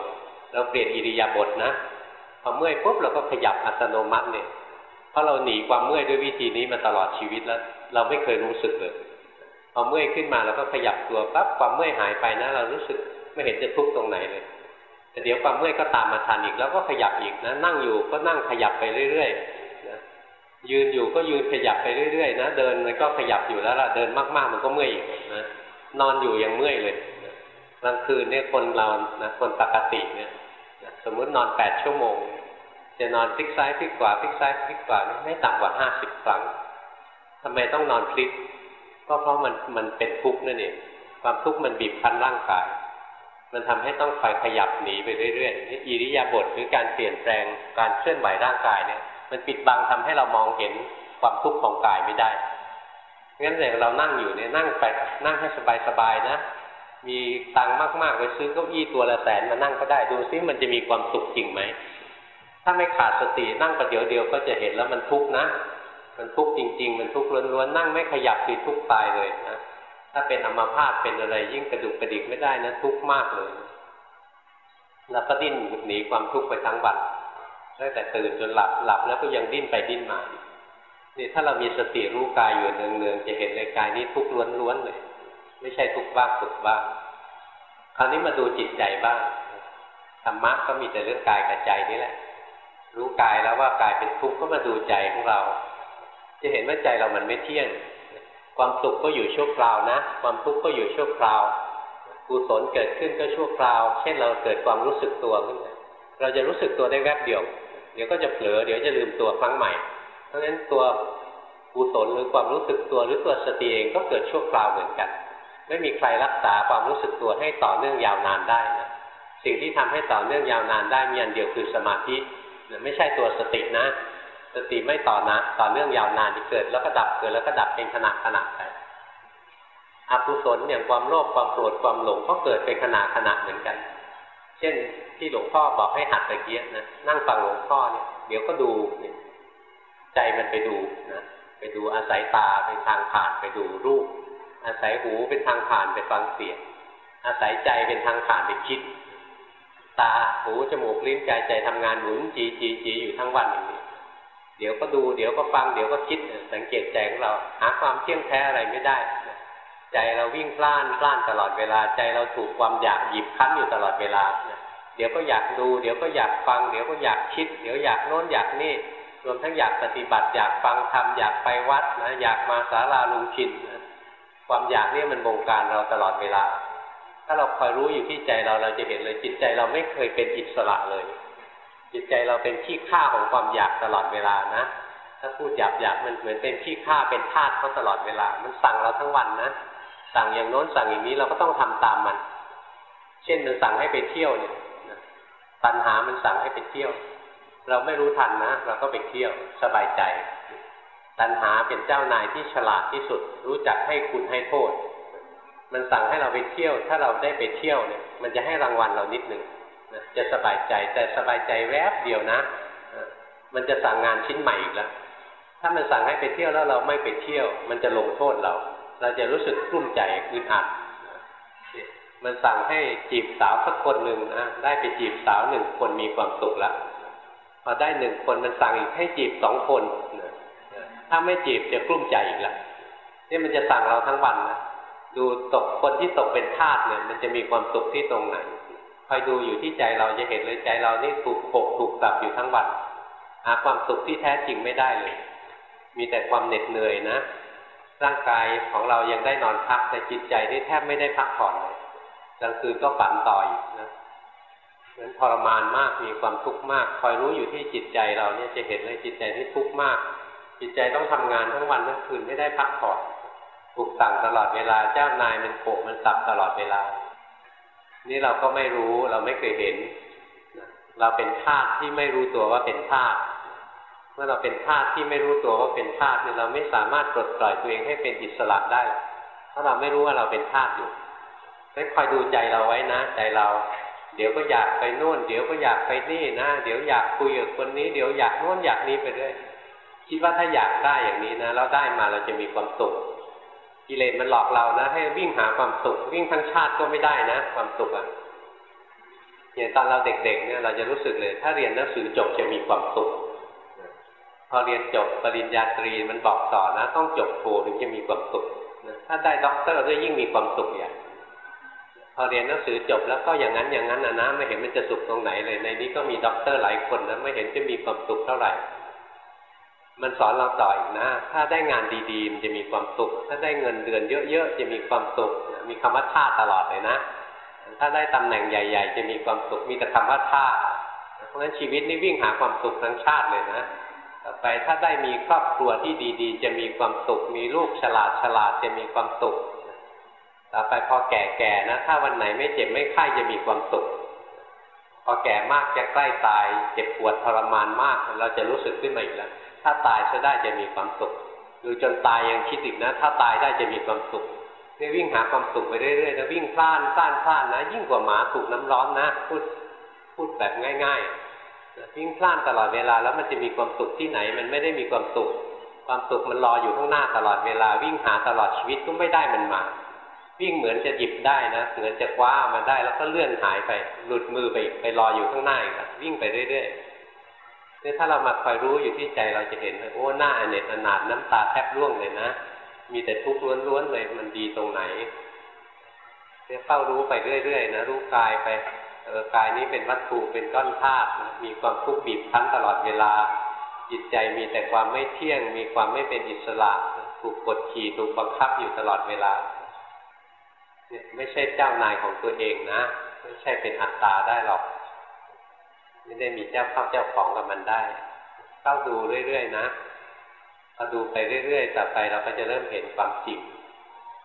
เราเปลี่ยนอิริยาบถนะ พอเมื่อยปุ๊บเราก็ขยับอัตโนมัติเนี่ย เพราะเราหนีความเมื่อยด้วยวิธีนี้มาตลอดชีวิตแล้ว เราไม่เคยรู้สึกเลย พอเมื่อยขึ้นมาเราก็ขยับตัวปั๊บความเมื่อยหายไปนะ เรารู้สึกไม่เห็นจะทุกข์ตรงไหนเลย แต่เดี๋ยวความเมื่อยก็ตามมาทันอีก แล้วก็ขยับอีกนะ นั่งอยู่ก็นั่งขยับไปเรื่อยๆ ยืนอยู่ก็ยืนขยับไปเรื่อยๆนะเดินมันก็ขยับอยู่แล้วล่ะเดินมากๆ มันก็เมื่อยอีกนะนอนอยู่ยังเมื่อยเลยกลางคืนเนี่ยคนเรานะคนปกติเนี่ยสมมุตินอนแปดชั่วโมง จะนอนพลิกซ้ายพลิกขวาพลิกซ้ายพลิกขวาไม่ต่ำกว่าห้าสิบครั้งทำไมต้องนอนพลิก ก็เพราะมันมันเป็นทุกข์นั่นเองความทุกข์มันบีบคั้นร่างกาย มันทำให้ต้องคอยขยับหนีไปเรื่อยๆนี่อิริยาบถหรือการเปลี่ยนแปลงการเคลื่อนไหวร่างกายเนี่ย มันปิดบังทำให้เรามองเห็นความทุกข์ของกายไม่ได้ งั้นเลยเรานั่งอยู่เนี่ยนั่งไปนั่งให้สบายๆนะ มีตังค์มากๆไปซื้อเก้าอี้ตัวละแสนมานั่งก็ได้ดูซิมันจะมีความสุขจริงไหม ถ้าไม่ขาดสตินั่งประเดี๋ยวเดียวก็จะเห็นแล้วมันทุกข์นะ มันทุกข์จริง ๆ มันทุกข์ล้วนๆนั่งไม่ขยับคือทุกข์ตายเลยนะ ถ้าเป็นอัมพาตเป็นอะไรยิ่งกระดุกกระดิกไม่ได้นะ ทุกข์มากเลยแล้วก็ดิ้นหนีความทุกข์ไปทั้งวัน ตั้งแต่ตื่นจนหลับหลับแล้วก็ยังดิ้นไปดิ้นมานี่ถ้าเรามีสติรู้กายอยู่เนืองๆจะเห็นในกายนี้ทุกข์ล้วนๆเลย ไม่ใช่ทุกข์บ้างสุขบ้างคราวนี้มาดูจิตใจบ้างธรรมะก็มีแต่เรื่องกายกับใจนี่แหละ รู้กายแล้วว่ากายเป็นทุกข์ก็มาดูใจของเรา จะเห็นว่าใจเรามันไม่เที่ยง ความสุขก็อยู่ชั่วคราวนะ ความทุกข์ก็อยู่ชั่วคราวกุศลเกิดขึ้นก็ชั่วคราว เช่นเราเกิดความรู้สึกตัวขึ้นเราจะรู้สึกตัวได้แวบเดียว เดี๋ยวก็จะเผลอเดี๋ยวจะลืมตัวครั้งใหม่ เพราะฉะนั้นตัวกุศลหรือความรู้สึกตัวหรือตัวสติเองก็เกิดชั่วคราวเหมือนกัน ไม่มีใครรักษาความรู้สึกตัวให้ต่อเนื่องยาวนานได้นะสิ่งที่ทำให้ต่อเนื่องยาวนานได้มีอันเดียวคือสมาธิไม่ใช่ตัวสตินะ สติไม่ต่อนะต่อเนื่องยาวนานที่เกิด แล้วก็ดับเกิดแล้วก็ดับเป็นขณะขณะไปอกุศลอย่างความโลภความโกรธความหลงก็เกิดเป็นขณะขณะเหมือนกัน เช่นที่หลวงพ่อบอกให้หัดตะเกียนะนั่งฟังหลวงพ่อเนี่ยเดี๋ยวก็ดูใจมันไปดูนะไปดูอาศัยตาเป็นทางผ่านไปดูรูป อาศัยหูเป็นทางผ่านไปฟังเสียง อาศัยใจเป็นทางผ่านไปคิด ตาหูจมูกลิ้นกายใจทำงานหมุนจีจีจีอยู่ทั้งวันอย่างนี้เดี๋ยวก็ดูเดี๋ยวก็ฟังเดี๋ยวก็คิดสังเกตใจของเราหาความเที่ยงแท้อะไรไม่ได้ ใจเราวิ่งพล่านพล่านตลอดเวลา ใจเราถูกความอยากหยิบคั้นอยู่ตลอดเวลาเดี๋ยวก็อยากดู เดี๋ยวก็อยากฟัง เดี๋ยวก็อยากคิด เดี๋ยวอยากโน้นอยากนี่ รวมทั้งอยากปฏิบัติ อยากฟังธรรม อยากไปวัดนะ อยากมาศาลาลุงชินนะความอยากนี่มันบงการเราตลอดเวลา ถ้าเราคอยรู้อยู่ที่ใจเรา เราจะเห็นเลยจิตใจเราไม่เคยเป็นอิสระเลย จิตใจเราเป็นขี้ข้าของความอยากตลอดเวลานะ ถ้าพูดหยาบหยาบมันเหมือนเป็นขี้ข้าเป็นทาสเขาตลอดเวลา มันสั่งเราทั้งวันนะ สั่งอย่างโน้นสั่งอย่างนี้เราก็ต้องทำตามมัน เช่นมันสั่งให้ไปเที่ยวเนี่ย ตัณหามันสั่งให้ไปเที่ยว เราไม่รู้ทันนะ เราก็ไปเที่ยวสบายใจ ตัณหาเป็นเจ้านายที่ฉลาดที่สุด รู้จักให้คุณให้โทษ มันสั่งให้เราไปเที่ยว ถ้าเราได้ไปเที่ยวเนี่ย มันจะให้รางวัลเรานิดหนึ่งนะจะสบายใจแต่สบายใจแวบเดียวนะ มันจะสั่งงานชิ้นใหม่อีกแล้วถ้ามันสั่งให้ไปเที่ยวแล้วเราไม่ไปเที่ยว มันจะลงโทษเรา เราจะรู้สึกกลุ้มใจอึดอัด มันสั่งให้จีบสาวสักคนหนึ่งนะได้ไปจีบสาวหนึ่งคนมีความสุขล้วพอได้หนึ่งคนมันสั่งอีกให้จีบสองคนถ้าไม่จีบจะกลุ้มใจอีกล้วนี่มันจะสั่งเราทั้งวันนะดูตกคนที่ตกเป็นทาสเนี่ยมันจะมีความสุขที่ตรงไหนคอยดูอยู่ที่ใจเราจะเห็นเลยใจเรานี่ถูกปกถูกตับอยู่ทั้งวันหาความสุขที่แท้จริงไม่ได้เลย มีแต่ความเหน็ดเหนื่อยนะ ร่างกายของเรายังได้นอนพักแต่จิตใจนี่แทบไม่ได้พักผ่อนเลย กลางคืนก็ฝันต่ออีกนะนั้นทรมานมากมีความทุกข์มาก คอยรู้อยู่ที่จิตใจเราเนี่ยจะเห็นเลยจิตใจที่ทุกข์มาก จิตใจต้องทำงานทั้งวันทั้งคืนไม่ได้พักผ่อนถูกสั่งตลอดเวลาเจ้านายมันโกมันสับตลอดเวลา นี่เราก็ไม่รู้เราไม่เคยเห็น เราเป็นธาตุที่ไม่รู้ตัวว่าเป็นธาตุเมื่อเราเป็นธาตุที่ไม่รู้ตัวว่าเป็นธาตุเนี่ยเราไม่สามารถปลดปล่อยตัวเองให้เป็นอิสระได้เพราะเราไม่รู้ว่าเราเป็นธาตุอยู่ ให้คอยดูใจเราไว้นะ ใจเรา เดี๋ยวก็อยากไปโน่น เดี๋ยวก็อยากไปนี่นะ เดี๋ยวอยากคุยกับคนนี้ เดี๋ยวอยากโน่นอยากนี้ไปเรื่อยคิดว่าถ้าอยากได้อย่างนี้นะเราได้มาเราจะมีความสุขกิเลสมันหลอกเรานะ ให้วิ่งหาความสุข วิ่งทั้งชาติก็ไม่ได้นะ ความสุขอะอย่างตอนเราเด็กๆเนี่ยเราจะรู้สึกเลย ถ้าเรียนหนังสือจบจะมีความสุขพอเรียนจบปริญญาตรีมันบอกสอนนะ ต้องจบโทถึงจะมีความสุขถ้าได้ด็อกเตอร์ด้วยยิ่งมีความสุขอย่าง พอเรียนหนังสือจบแล้วก็อย่างนั้นอย่างนั้นนะนะไม่เห็นมันจะสุขตรงไหนเลยในนี้ก็มีด็อกเตอร์หลายคนนะไม่เห็นจะมีความสุขเท่าไหร่ มันสอนเราต่ออีกนะ ถ้าได้งานดีๆมันจะมีความสุข ถ้าได้เงินเดือนเยอะๆจะมีความสุข มีคำว่าท่าตลอดเลยนะ ถ้าได้ตำแหน่งใหญ่ ๆ จะมีความสุขมีแต่คำว่าท่าเพราะฉะนั้นชีวิตนี่วิ่งหาความสุขทั้งชาติเลยนะต่อไปถ้าได้มีครอบครัวที่ดี ๆ จะมีความสุข มีลูกฉลาดฉลาดจะมีความสุข ต่อไปพอแก่ๆนะ ถ้าวันไหนไม่เจ็บไม่ไข้จะมีความสุข พอแก่มากจะใกล้ตาย เจ็บปวดทรมานมาก เราจะรู้สึกขึ้นมาอีกแล้ว ถ้าตายจะได้จะมีความสุขดูจนตายยังคิดอีกนะ ถ้าตายได้จะมีความสุขนี่วิ่งหาความสุขไปเรื่อยๆนะวิ่งพล่านพล่านพล่านนะ ยิ่งกว่าหมาถูกน้ำร้อนนะ พูดพูดแบบง่ายๆวิ่งพล่านตลอดเวลาแล้วมันจะมีความสุขที่ไหน มันไม่ได้มีความสุข ความสุขมันรออยู่ข้างหน้าตลอดเวลา วิ่งหาตลอดชีวิตก็ไม่ได้มันมา วิ่งเหมือนจะหยิบได้นะเหมือนจะคว้ามาได้แล้วก็เลื่อนหายไปหลุดมือไปไปรออยู่ข้างหน้าอีกวิ่งไปเรื่อยๆนี่ถ้าเรามาคอยรู้อยู่ที่ใจเราจะเห็นโอ้หน้าเนจอนาถน้ำตาแทบร่วงเลยนะมีแต่ทุกข์ล้วนๆเลยมันดีตรงไหนเนี่ยเฝ้ารู้ไปเรื่อยๆนะรู้กายไปเออกายนี้เป็นวัตถุเป็นก้อนธาตุมีความทุกข์บีบคั้นตลอดเวลา จิตใจมีแต่ความไม่เที่ยง มีความไม่เป็นอิสระ ถูกกดขี่ถูกบังคับอยู่ตลอดเวลา เนี่ยไม่ใช่เจ้านายของตัวเองนะ ไม่ใช่เป็นอัตตาได้หรอก ไม่ได้มีเจ้าเข้าเจ้าของกับมันได้เข้าดูเรื่อยๆนะพอดูไปเรื่อยๆต่อไปเราก็จะเริ่มเห็นความจริง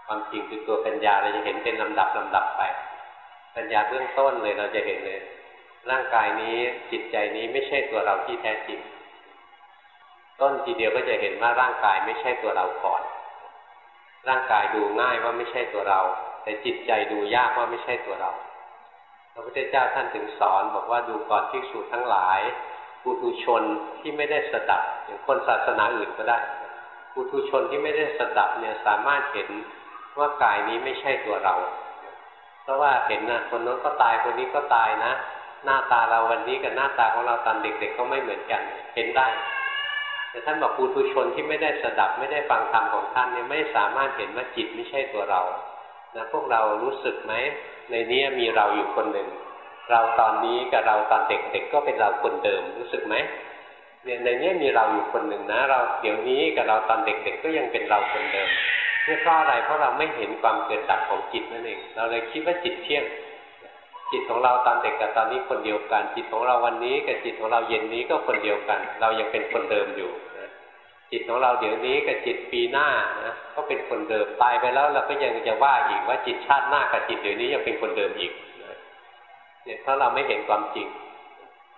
ความจริงคือตัวปัญญาเราจะเห็นเป็นลำดับลำดับไป ปัญญาเบื้องต้นเลยเราจะเห็นเลย ร่างกายนี้จิตใจนี้ไม่ใช่ตัวเราที่แท้จริง ต้นทีเดียวก็จะเห็นว่าร่างกายไม่ใช่ตัวเราก่อน ร่างกายดูง่ายว่าไม่ใช่ตัวเรา แต่จิตใจดูยากว่าไม่ใช่ตัวเราพระพุทธเจ้าท่านถึงสอนบอกว่าดูก่อนที่สูทั้งหลายปุถุชนที่ไม่ได้สดับอย่างคนศาสนาอื่นก็ได้ปุถุชนที่ไม่ได้สดับเนี่ยสามารถเห็นว่ากายนี้ไม่ใช่ตัวเรา เพราะว่าเห็นนะคนนู้นก็ตายคนนี้ก็ตายนะ หน้าตาเราวันนี้กับหน้าตาของเราตอนเด็กๆก็ไม่เหมือนกันเห็นได้ แต่ท่านบอกปุถุชนที่ไม่ได้สดับไม่ได้ฟังธรรมของท่านเนี่ยไม่สามารถเห็นว่าจิตไม่ใช่ตัวเรา นะพวกเรารู้สึกไหมในนี้มีเราอยู่คนหนึ่ง เราตอนนี้กับเราตอนเด็กๆก็เป็นเราคนเดิมรู้สึกไหมเนี่ยในนี้มีเราอยู่คนหนึ่งนะ เราเดี๋ยวนี้กับเราตอนเด็กๆก็ยังเป็นเราคนเดิมนี่เพราะอะไรเพราะเราไม่เห็นความเกิดดับของจิตนั่นเอง เราเลยคิดว่าจิตเที่ยง จิตของเราตอนเด็กกับตอนนี้คนเดียวกัน จิตของเราวันนี้กับจิตของเราเย็นนี้ก็คนเดียวกัน เรายังเป็นคนเดิมอยู่ จิตของเราเดี๋ยวนี้กับจิตปีหน้านะก็เป็นคนเดิมตายไปแล้วเราก็ยังจะว่าอีกว่าจิตชาติหน้ากับจิตเดี๋ยวนี้ยังเป็นคนเดิมอีกเนี่ยเพราะเราไม่เห็นความจริง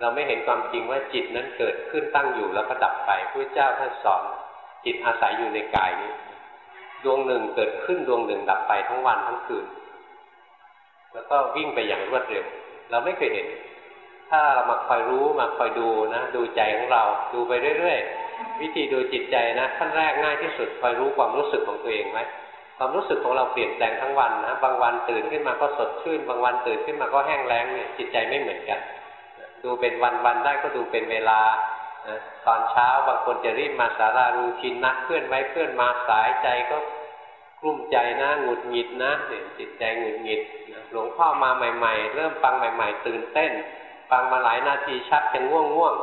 เราไม่เห็นความจริงว่าจิตนั้นเกิดขึ้นตั้งอยู่แล้วก็ดับไปพระเจ้าท่านสอนจิตอาศัยอยู่ในกายนี้ ดวงหนึ่งเกิดขึ้นดวงหนึ่งดับไปทั้งวันทั้งคืน แล้วก็วิ่งไปอย่างรวดเร็ว เราไม่เคยเห็น ถ้าเรามาคอยรู้มาคอยดูนะ ดูใจของเราดูไปเรื่อยๆ วิธีดูจิตใจนะขั้นแรกง่ายที่สุดคอยรู้ความรู้สึกของตัวเองไหมความรู้สึกของเราเปลี่ยนแปลงทั้งวันนะบางวันตื่นขึ้นมาก็สดชื่น บางวันตื่นขึ้นมาก็แห้งแล้งเนี่ยจิตใจไม่เหมือนกันดูเป็นวันๆได้ก็ดูเป็นเวลาตอนเช้าบางคนจะรีบมาสารารูทินนัดเพื่อนไว้เพื่อนมาสายใจก็กลุ้มใจนะหงุดหงิดนะเนี่ยจิตใจหงุดหงิดหลวงพ่อมาใหม่ ๆ เริ่มฟังใหม่ ๆ ตื่นเต้น ฟังมาหลายนาทีชักจะง่วงง่วง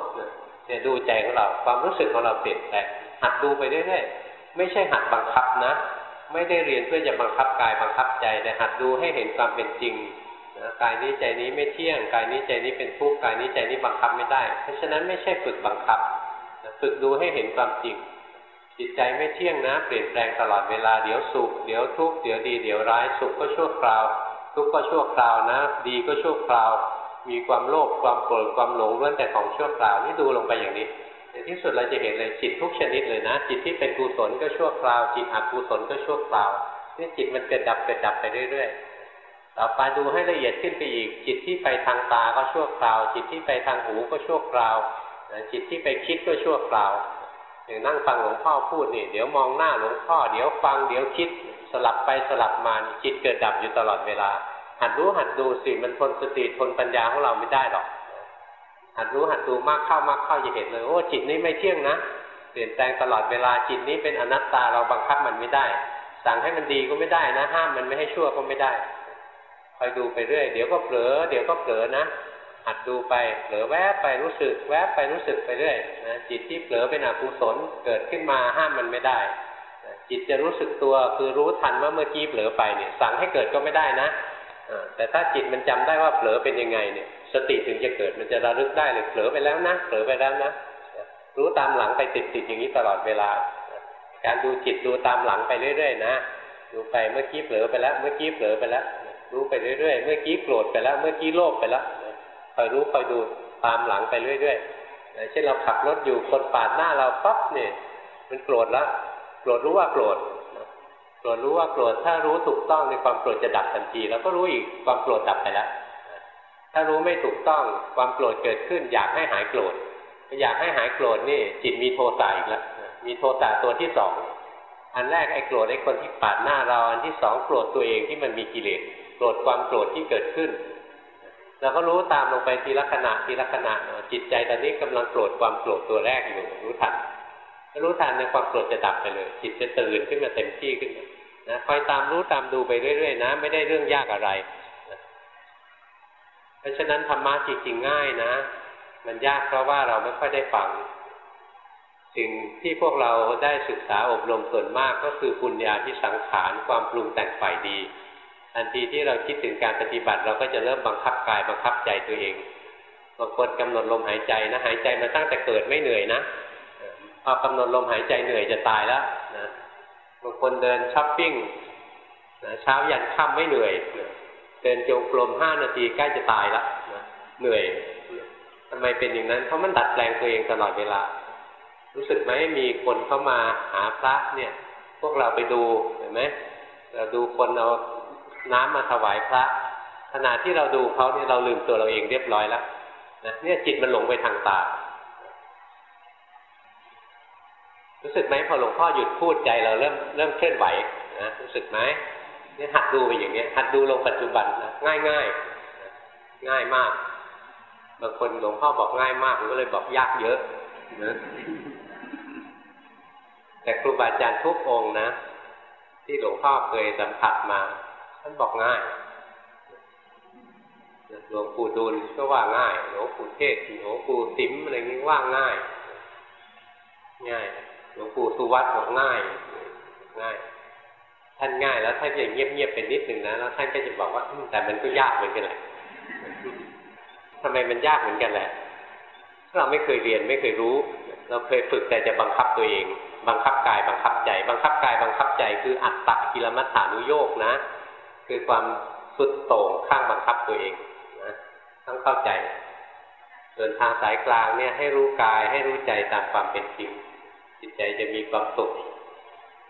เนี่ยดูใจของเราความรู้สึกของเราเปลี่ยนแปลงหัดดูไปเรื่อยๆไม่ใช่หัดบังคับนะ ไม่ได้เรียนเพื่อจะบังคับกายบังคับใจแต่หัดดูให้เห็นความเป็นจริงนะกายนี้ใจนี้ไม่เที่ยงกายนี้ใจนี้เป็นทุกข์กายนี้ใจนี้บังคับไม่ได้ เพราะฉะนั้นไม่ใช่ฝึกบังคับฝึกดูให้เห็นความจริง จิตใจไม่เที่ยงนะ เปลี่ยนแปลงตลอดเวลาเดี๋ยวสุขเดี๋ยวทุกข์เดี๋ยวดีเดี๋ยวร้ายสุขก็ชั่วคราว ทุกข์ก็ชั่วคราวนะ ดีก็ชั่วคราว มีความโลภความโกรธความหลงล้วนแต่ของชั่วคราวนี่ดูลงไปอย่างนี้ในที่สุดเราจะเห็นเลยจิตทุกชนิดเลยนะ จิตที่เป็นกุศลก็ชั่วคราว จิตอกุศลก็ชั่วคราวนี่จิตมันเกิดดับเกิดดับไปเรื่อยๆต่อไปดูให้ละเอียดขึ้นไปอีก จิตที่ไปทางตาก็ชั่วคราว จิตที่ไปทางหูก็ชั่วคราวจิตที่ไปคิดก็ชั่วคราวอย่างนั่งฟังหลวงพ่อพูดนี่เดี๋ยวมองหน้าหลวงพ่อเดี๋ยวฟังเดี๋ยวคิดสลับไปสลับมาจิตเกิดดับอยู่ตลอดเวลา หัดรู้หัดดูสิมันทนสติทนปัญญาของเราไม่ได้หรอก หัดรู้หัดดูมากเข้ามากเข้าจะเห็นเลยโอ้จิตนี้ไม่เที่ยงนะเปลี่ยนแปลงตลอดเวลาจิตนี้เป็นอนัตตาเราบังคับมันไม่ได้ สั่งให้มันดีก็ไม่ได้นะ ห้ามมันไม่ให้ชั่วก็ไม่ได้คอยดูไปเรื่อยเดี๋ยวก็เผลอเดี๋ยวก็เผลอนะหัดดูไปเผลอแวบไปรู้สึก แวบไปรู้สึกไปเรื่อยนะจิตที่เผลอเป็นอกุศลเกิดขึ้นมาห้ามมันไม่ได้จิตจะรู้สึกตัวคือรู้ทันว่าเมื่อกี้เผลอไปเนี่ยสั่งให้เกิดก็ไม่ได้นะ แต่ถ้าจิตมันจำได้ว่าเผลอเป็นยังไงเนี่ย สติถึงจะเกิดมันจะระลึกได้เลยเผลอไปแล้วนะเผลอไปแล้วนะรู้ตามหลังไปติดๆอย่างนี้ตลอดเวลา การดูจิตดูตามหลังไปเรื่อยๆนะดูไปเมื่อกี้เผลอไปแล้ว เมื่อกี้เผลอไปแล้วรู้ไปเรื่อยๆ เมื่อกี้โกรธไปแล้ว เมื่อกี้โลภไปแล้วคอยรู้คอยดูตามหลังไปเรื่อยๆเช่นเราขับรถอยู่คนปาดหน้าเราปั๊บเนี่ย มันโกรธแล้วโกรธรู้ว่าโกรธ โกรธรู้ว่าโกรธถ้ารู้ถูกต้องในความโกรธจะดับทันที แล้วก็รู้อีกความโกรธดับไปแล้วถ้ารู้ไม่ถูกต้องความโกรธเกิดขึ้น อยากให้หายโกรธอยากให้หายโกรธนี่ จิตมีโทสะอีกแล้วมีโทสะตัวที่สองอันแรกไอ้โกรธไอ้คนที่ปาดหน้าเรา อันที่สองโกรธตัวเองที่มันมีกิเลสโกรธความโกรธที่เกิดขึ้นเราก็รู้ตามลงไปทีละขณะทีละขณะจิตใจตอนนี้กำลังโกรธความโกรธตัวแรกอยู่รู้ทัน รู้ทันในความโกรธจะดับไปเลย จิตจะตื่นขึ้นมาเต็มที่ขึ้นมานะคอยตามรู้ตามดูไปเรื่อย ๆ นะ ไม่ได้เรื่องยากอะไรเพราะฉะนั้นธรรมะจริงๆง่ายนะ มันยากเพราะว่าเราไม่ค่อยได้ฟังสิ่งที่พวกเราได้ศึกษาอบรมส่วนมากก็คือปุญญาที่สังขารความปรุงแต่งฝ่ายดีทันทีที่เราคิดถึงการปฏิบัติ เราก็จะเริ่มบังคับกายบังคับใจตัวเองบางคนกำหนดลมหายใจนะหายใจมาตั้งแต่เกิดไม่เหนื่อยนะ พอกำหนดลมหายใจเหนื่อยจะตายแล้วนะบางคนเดินช้อปปิ้งนะเช้ายันค่ำไม่เหนื่อยนะเดินจงกรมห้านาทีใกล้จะตายแล้วนะเหนื่อยทำไมเป็นอย่างนั้น เพราะมันดัดแปลงตัวเองตลอดเวลา รู้สึกไหมมีคนเข้ามาหาพระเนี่ย พวกเราไปดูเห็นไหมเราดูคนเอาน้ำมาถวายพระ ขณะที่เราดูเขาเนี่ยเราลืมตัวเราเองเรียบร้อยแล้วนะเนี่ยจิตมันหลงไปทางตา รู้สึกไหมพอหลวงพ่อหยุดพูดใจเราเริ่มเริ่มเคลื่อนไหวนะรู้สึกไหมนี่หัดดูไปอย่างเนี้ยหัดดูลงปัจจุบันนะง่ายง่ายง่ายมาก บางคนหลวงพ่อบอกง่ายมากผมก็เลยบอกยากเยอะนะแต่ครูบาอาจารย์ทุกองนะ ที่หลวงพ่อเคยสัมผัสมาท่านบอกง่ายหลวงปู่ดูลก็ว่าง่ายหลวงปู่เทศหลวงปู่ติ๋มอะไรนี้ว่าง่าย ง่าย หลวงปู่สุวัตบอกง่าย ง่าย ท่านง่ายแล้วท่านจะเงียบๆเป็นนิดหนึ่งนะแล้วท่านก็จะบอกว่าแต่มันก็ยากเหมือนกันแหละทำไมมันยากเหมือนกันแหละเราไม่เคยเรียนไม่เคยรู้ เราเคยฝึกแต่จะบังคับตัวเอง บังคับกาย บังคับใจ บังคับกาย บังคับใจคืออัตตะกิลมัฏฐานุโยกนะ คือความสุดโต่งข้างบังคับตัวเองนะต้องเข้าใจ ส่วนทางสายกลางเนี่ยให้รู้กายให้รู้ใจตามความเป็นจริง จิตใจจะมีความสุข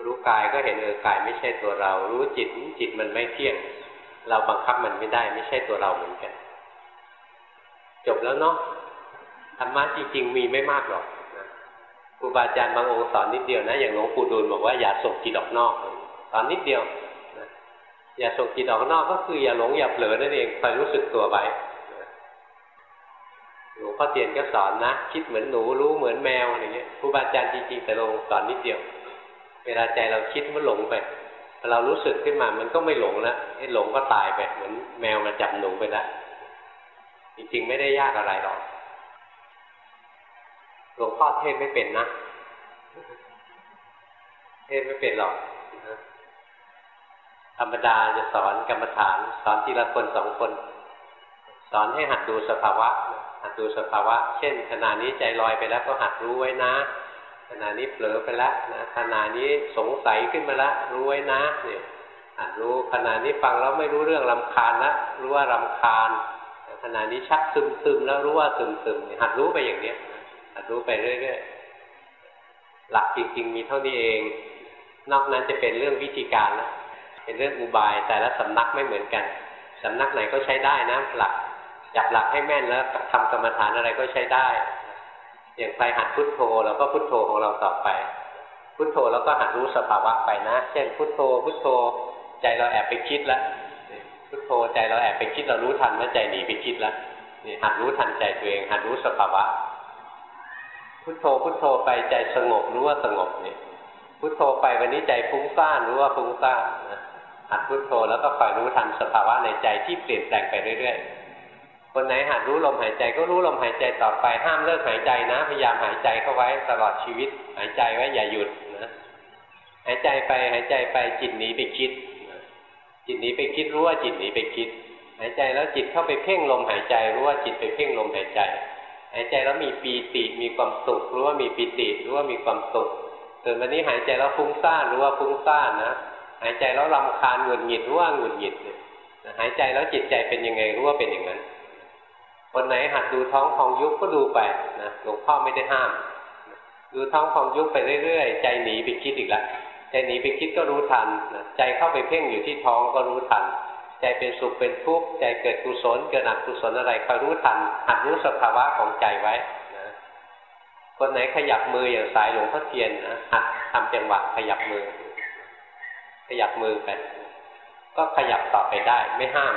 รู้กายก็เห็นเออกายไม่ใช่ตัวเรา รู้จิตจิตมันไม่เที่ยง เราบังคับมันไม่ได้ ไม่ใช่ตัวเราเหมือนกัน จบแล้วเนาะธรรมะจริง ๆ มีไม่มากหรอกครูบาอาจารย์บางองค์สอนนิดเดียวนะ อย่างหลวงปู่ดูลบอกว่าอย่าส่งจิตออกนอกสอนนิดเดียวอย่าส่งจิตออกนอกก็คืออย่าหลงอย่าเผลอนั่นเองคอยรู้สึกตัวไว้ หลวงพ่อเตียนก็สอนนะ คิดเหมือนหนูรู้เหมือนแมวอะไรเงี้ยครูบาอาจารย์จริงๆแต่ลงสอนนิดเดียว เวลาใจเราคิดมันหลงไปเรารู้สึกขึ้นมามันก็ไม่หลงแล้วไอ้หลงก็ตายไปเหมือนแมวมาจับหนูไปแล้วจริงๆไม่ได้ยากอะไรหรอกหลวงพ่อเทศไม่เป็นนะเทศไม่เป็นหรอกธรรมดาจะสอนกรรมฐาน สอนทีละคนสองคน สอนให้หัดดูสภาวะ หัดดูสภาวะ เช่น ขณะนี้ใจลอยไปแล้วก็หัดรู้ไว้นะ ขณะนี้เผลอไปแล้วนะขณะนี้สงสัยขึ้นมาแล้วรู้ไว้นะเนี่ยหัดรู้ขณะนี้ฟังแล้วไม่รู้เรื่องลำคาญแล้วรู้ว่ารำคาญขณะนี้ชักซึมซึมแล้วรู้ว่าซึมซึมหัดรู้ไปอย่างเนี้ยหัดรู้ไปเรื่อยๆหลักจริง ๆ มีเท่านี้เอง นอกนั้นจะเป็นเรื่องวิธีการแล้วเป็นเรื่องอุบายแต่ละสำนักไม่เหมือนกันสำนักไหนก็ใช้ได้นะหลัก จับหลักให้แม่นแล้วทำกรรมฐานอะไรก็ใช้ได้ อย่างใครหัดพุทโธเราก็พุทโธของเราต่อไป พุทโธแล้วก็หัดรู้สภาวะไปนะ เช่น พุทโธ พุทโธใจเราแอบไปคิดแล้วพุทโธใจเราแอบไปคิดเรารู้ทันว่าใจหนีไปคิดแล้วนี่หัดรู้ทันใจตัวเอง หัดรู้สภาวะ พุทโธพุทโธไปใจสงบรู้ว่าสงบนี่พุทโธไปวันนี้ใจฟุ้งซ่านรู้ว่าฟุ้งซ่านหัดพุทโธแล้วก็คอยรู้ทันสภาวะในใจที่เปลี่ยนแปลงไปเรื่อยๆ คนไหนหัดรู้ลมหายใจก็รู้ลมหายใจต่อไปห้ามเลิกหายใจนะ พยายามหายใจเข้าไว้ตลอดชีวิต หายใจไว้อย่าหยุดนะหายใจไปหายใจไปจิตหนีไปคิด จิตหนีไปคิดรู้ว่าจิตหนีไปคิด หายใจแล้วจิตเข้าไปเพ่งลมหายใจรู้ว่าจิตไปเพ่งลมหายใจ หายใจแล้วมีปีติมีความสุขรู้ว่ามีปีติรู้ว่ามีความสุขส่วนวันนี้หายใจแล้วฟุ้งซ่านรู้ว่าฟุ้งซ่านนะหายใจแล้วรำคาญหงุดหงิดรู้ว่าหงุดหงิดหายใจแล้วจิตใจเป็นยังไงรู้ว่าเป็นอย่างนั้น คนไหนหัดดูท้องพองยุบก็ดูไปนะหลวงพ่อไม่ได้ห้าม ดูท้องพองยุบไปเรื่อยๆ ใจหนีไปคิดอีกแล้วใจหนีไปคิดก็รู้ทันใจเข้าไปเพ่งอยู่ที่ท้องก็รู้ทัน ใจเป็นสุขเป็นทุกข์ใจเกิดกุศลเกิดอกุศลอะไรคอยรู้ทันหัดรู้สภาวะของใจไว้นะคนไหนขยับมืออย่างสายหลวงพ่อเทียนนะหัดทำจังหวะขยับมือ ขยับมือไปก็ขยับต่อไปได้ไม่ห้าม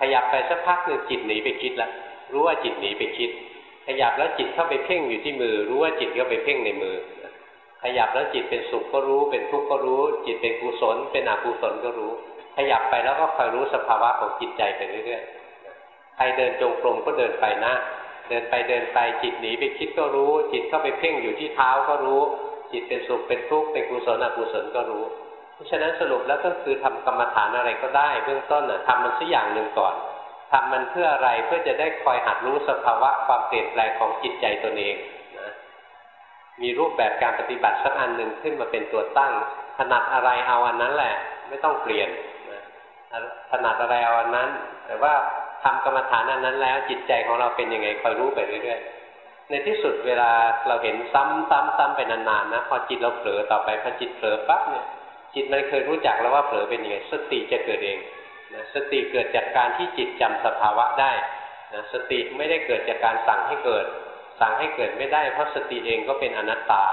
ขยับไปสักพักหนึ่งจิตหนีไปคิดแล้วรู้ว่าจิตหนีไปคิด ขยับแล้วจิตเข้าไปเพ่งอยู่ที่มือ รู้ว่าจิตก็ไปเพ่งในมือ ขยับแล้วจิตเป็นสุขก็รู้ เป็นทุกข์ก็รู้ จิตเป็นกุศล เป็นอกุศลก็รู้ ขยับไปแล้วก็คอยรู้สภาวะของจิตใจไปเรื่อยๆใครเดินจงกรมก็เดินไปนะ เดินไปเดินไปจิตหนีไปคิดก็รู้ จิตเข้าไปเพ่งอยู่ที่เท้าก็รู้ จิตเป็นสุขเป็นทุกข์เป็นกุศลอกุศลก็รู้ ราะฉะนั้นสรุปแล้วก็คือทำกรรมฐานอะไรก็ได้ เบื้องต้นน่ะทำมันสักอย่างหนึ่งก่อนทำมันเพื่ออะไรเพื่อจะได้คอยหัดรู้สภาวะความเปลี่ยนแปลงของจิตใจตนเองมีรูปแบบการปฏิบัติสักอันหนึ่งขึ้นมาเป็นตัวตั้งถนัดอะไรเอาอันนั้นแหละ ไม่ต้องเปลี่ยนถนัดอะไรเอาอันนั้น แต่ว่าทำกรรมฐานอันนั้นแล้วจิตใจของเราเป็นยังไงคอยรู้ไปเรื่อยๆในที่สุดเวลาเราเห็นซ้ำซ้ำซ้ำไปนานๆนะพอจิตเราเผลอต่อไปพอจิตเผลอปั๊บเนี่ย จิตมันเคยรู้จักแล้วว่าเผลอเป็นยังไงสติจะเกิดเองนะสติเกิดจากการที่จิตจำสภาวะได้นะสติไม่ได้เกิดจากการสั่งให้เกิด สั่งให้เกิดไม่ได้ เพราะสติเองก็เป็นอนัตตา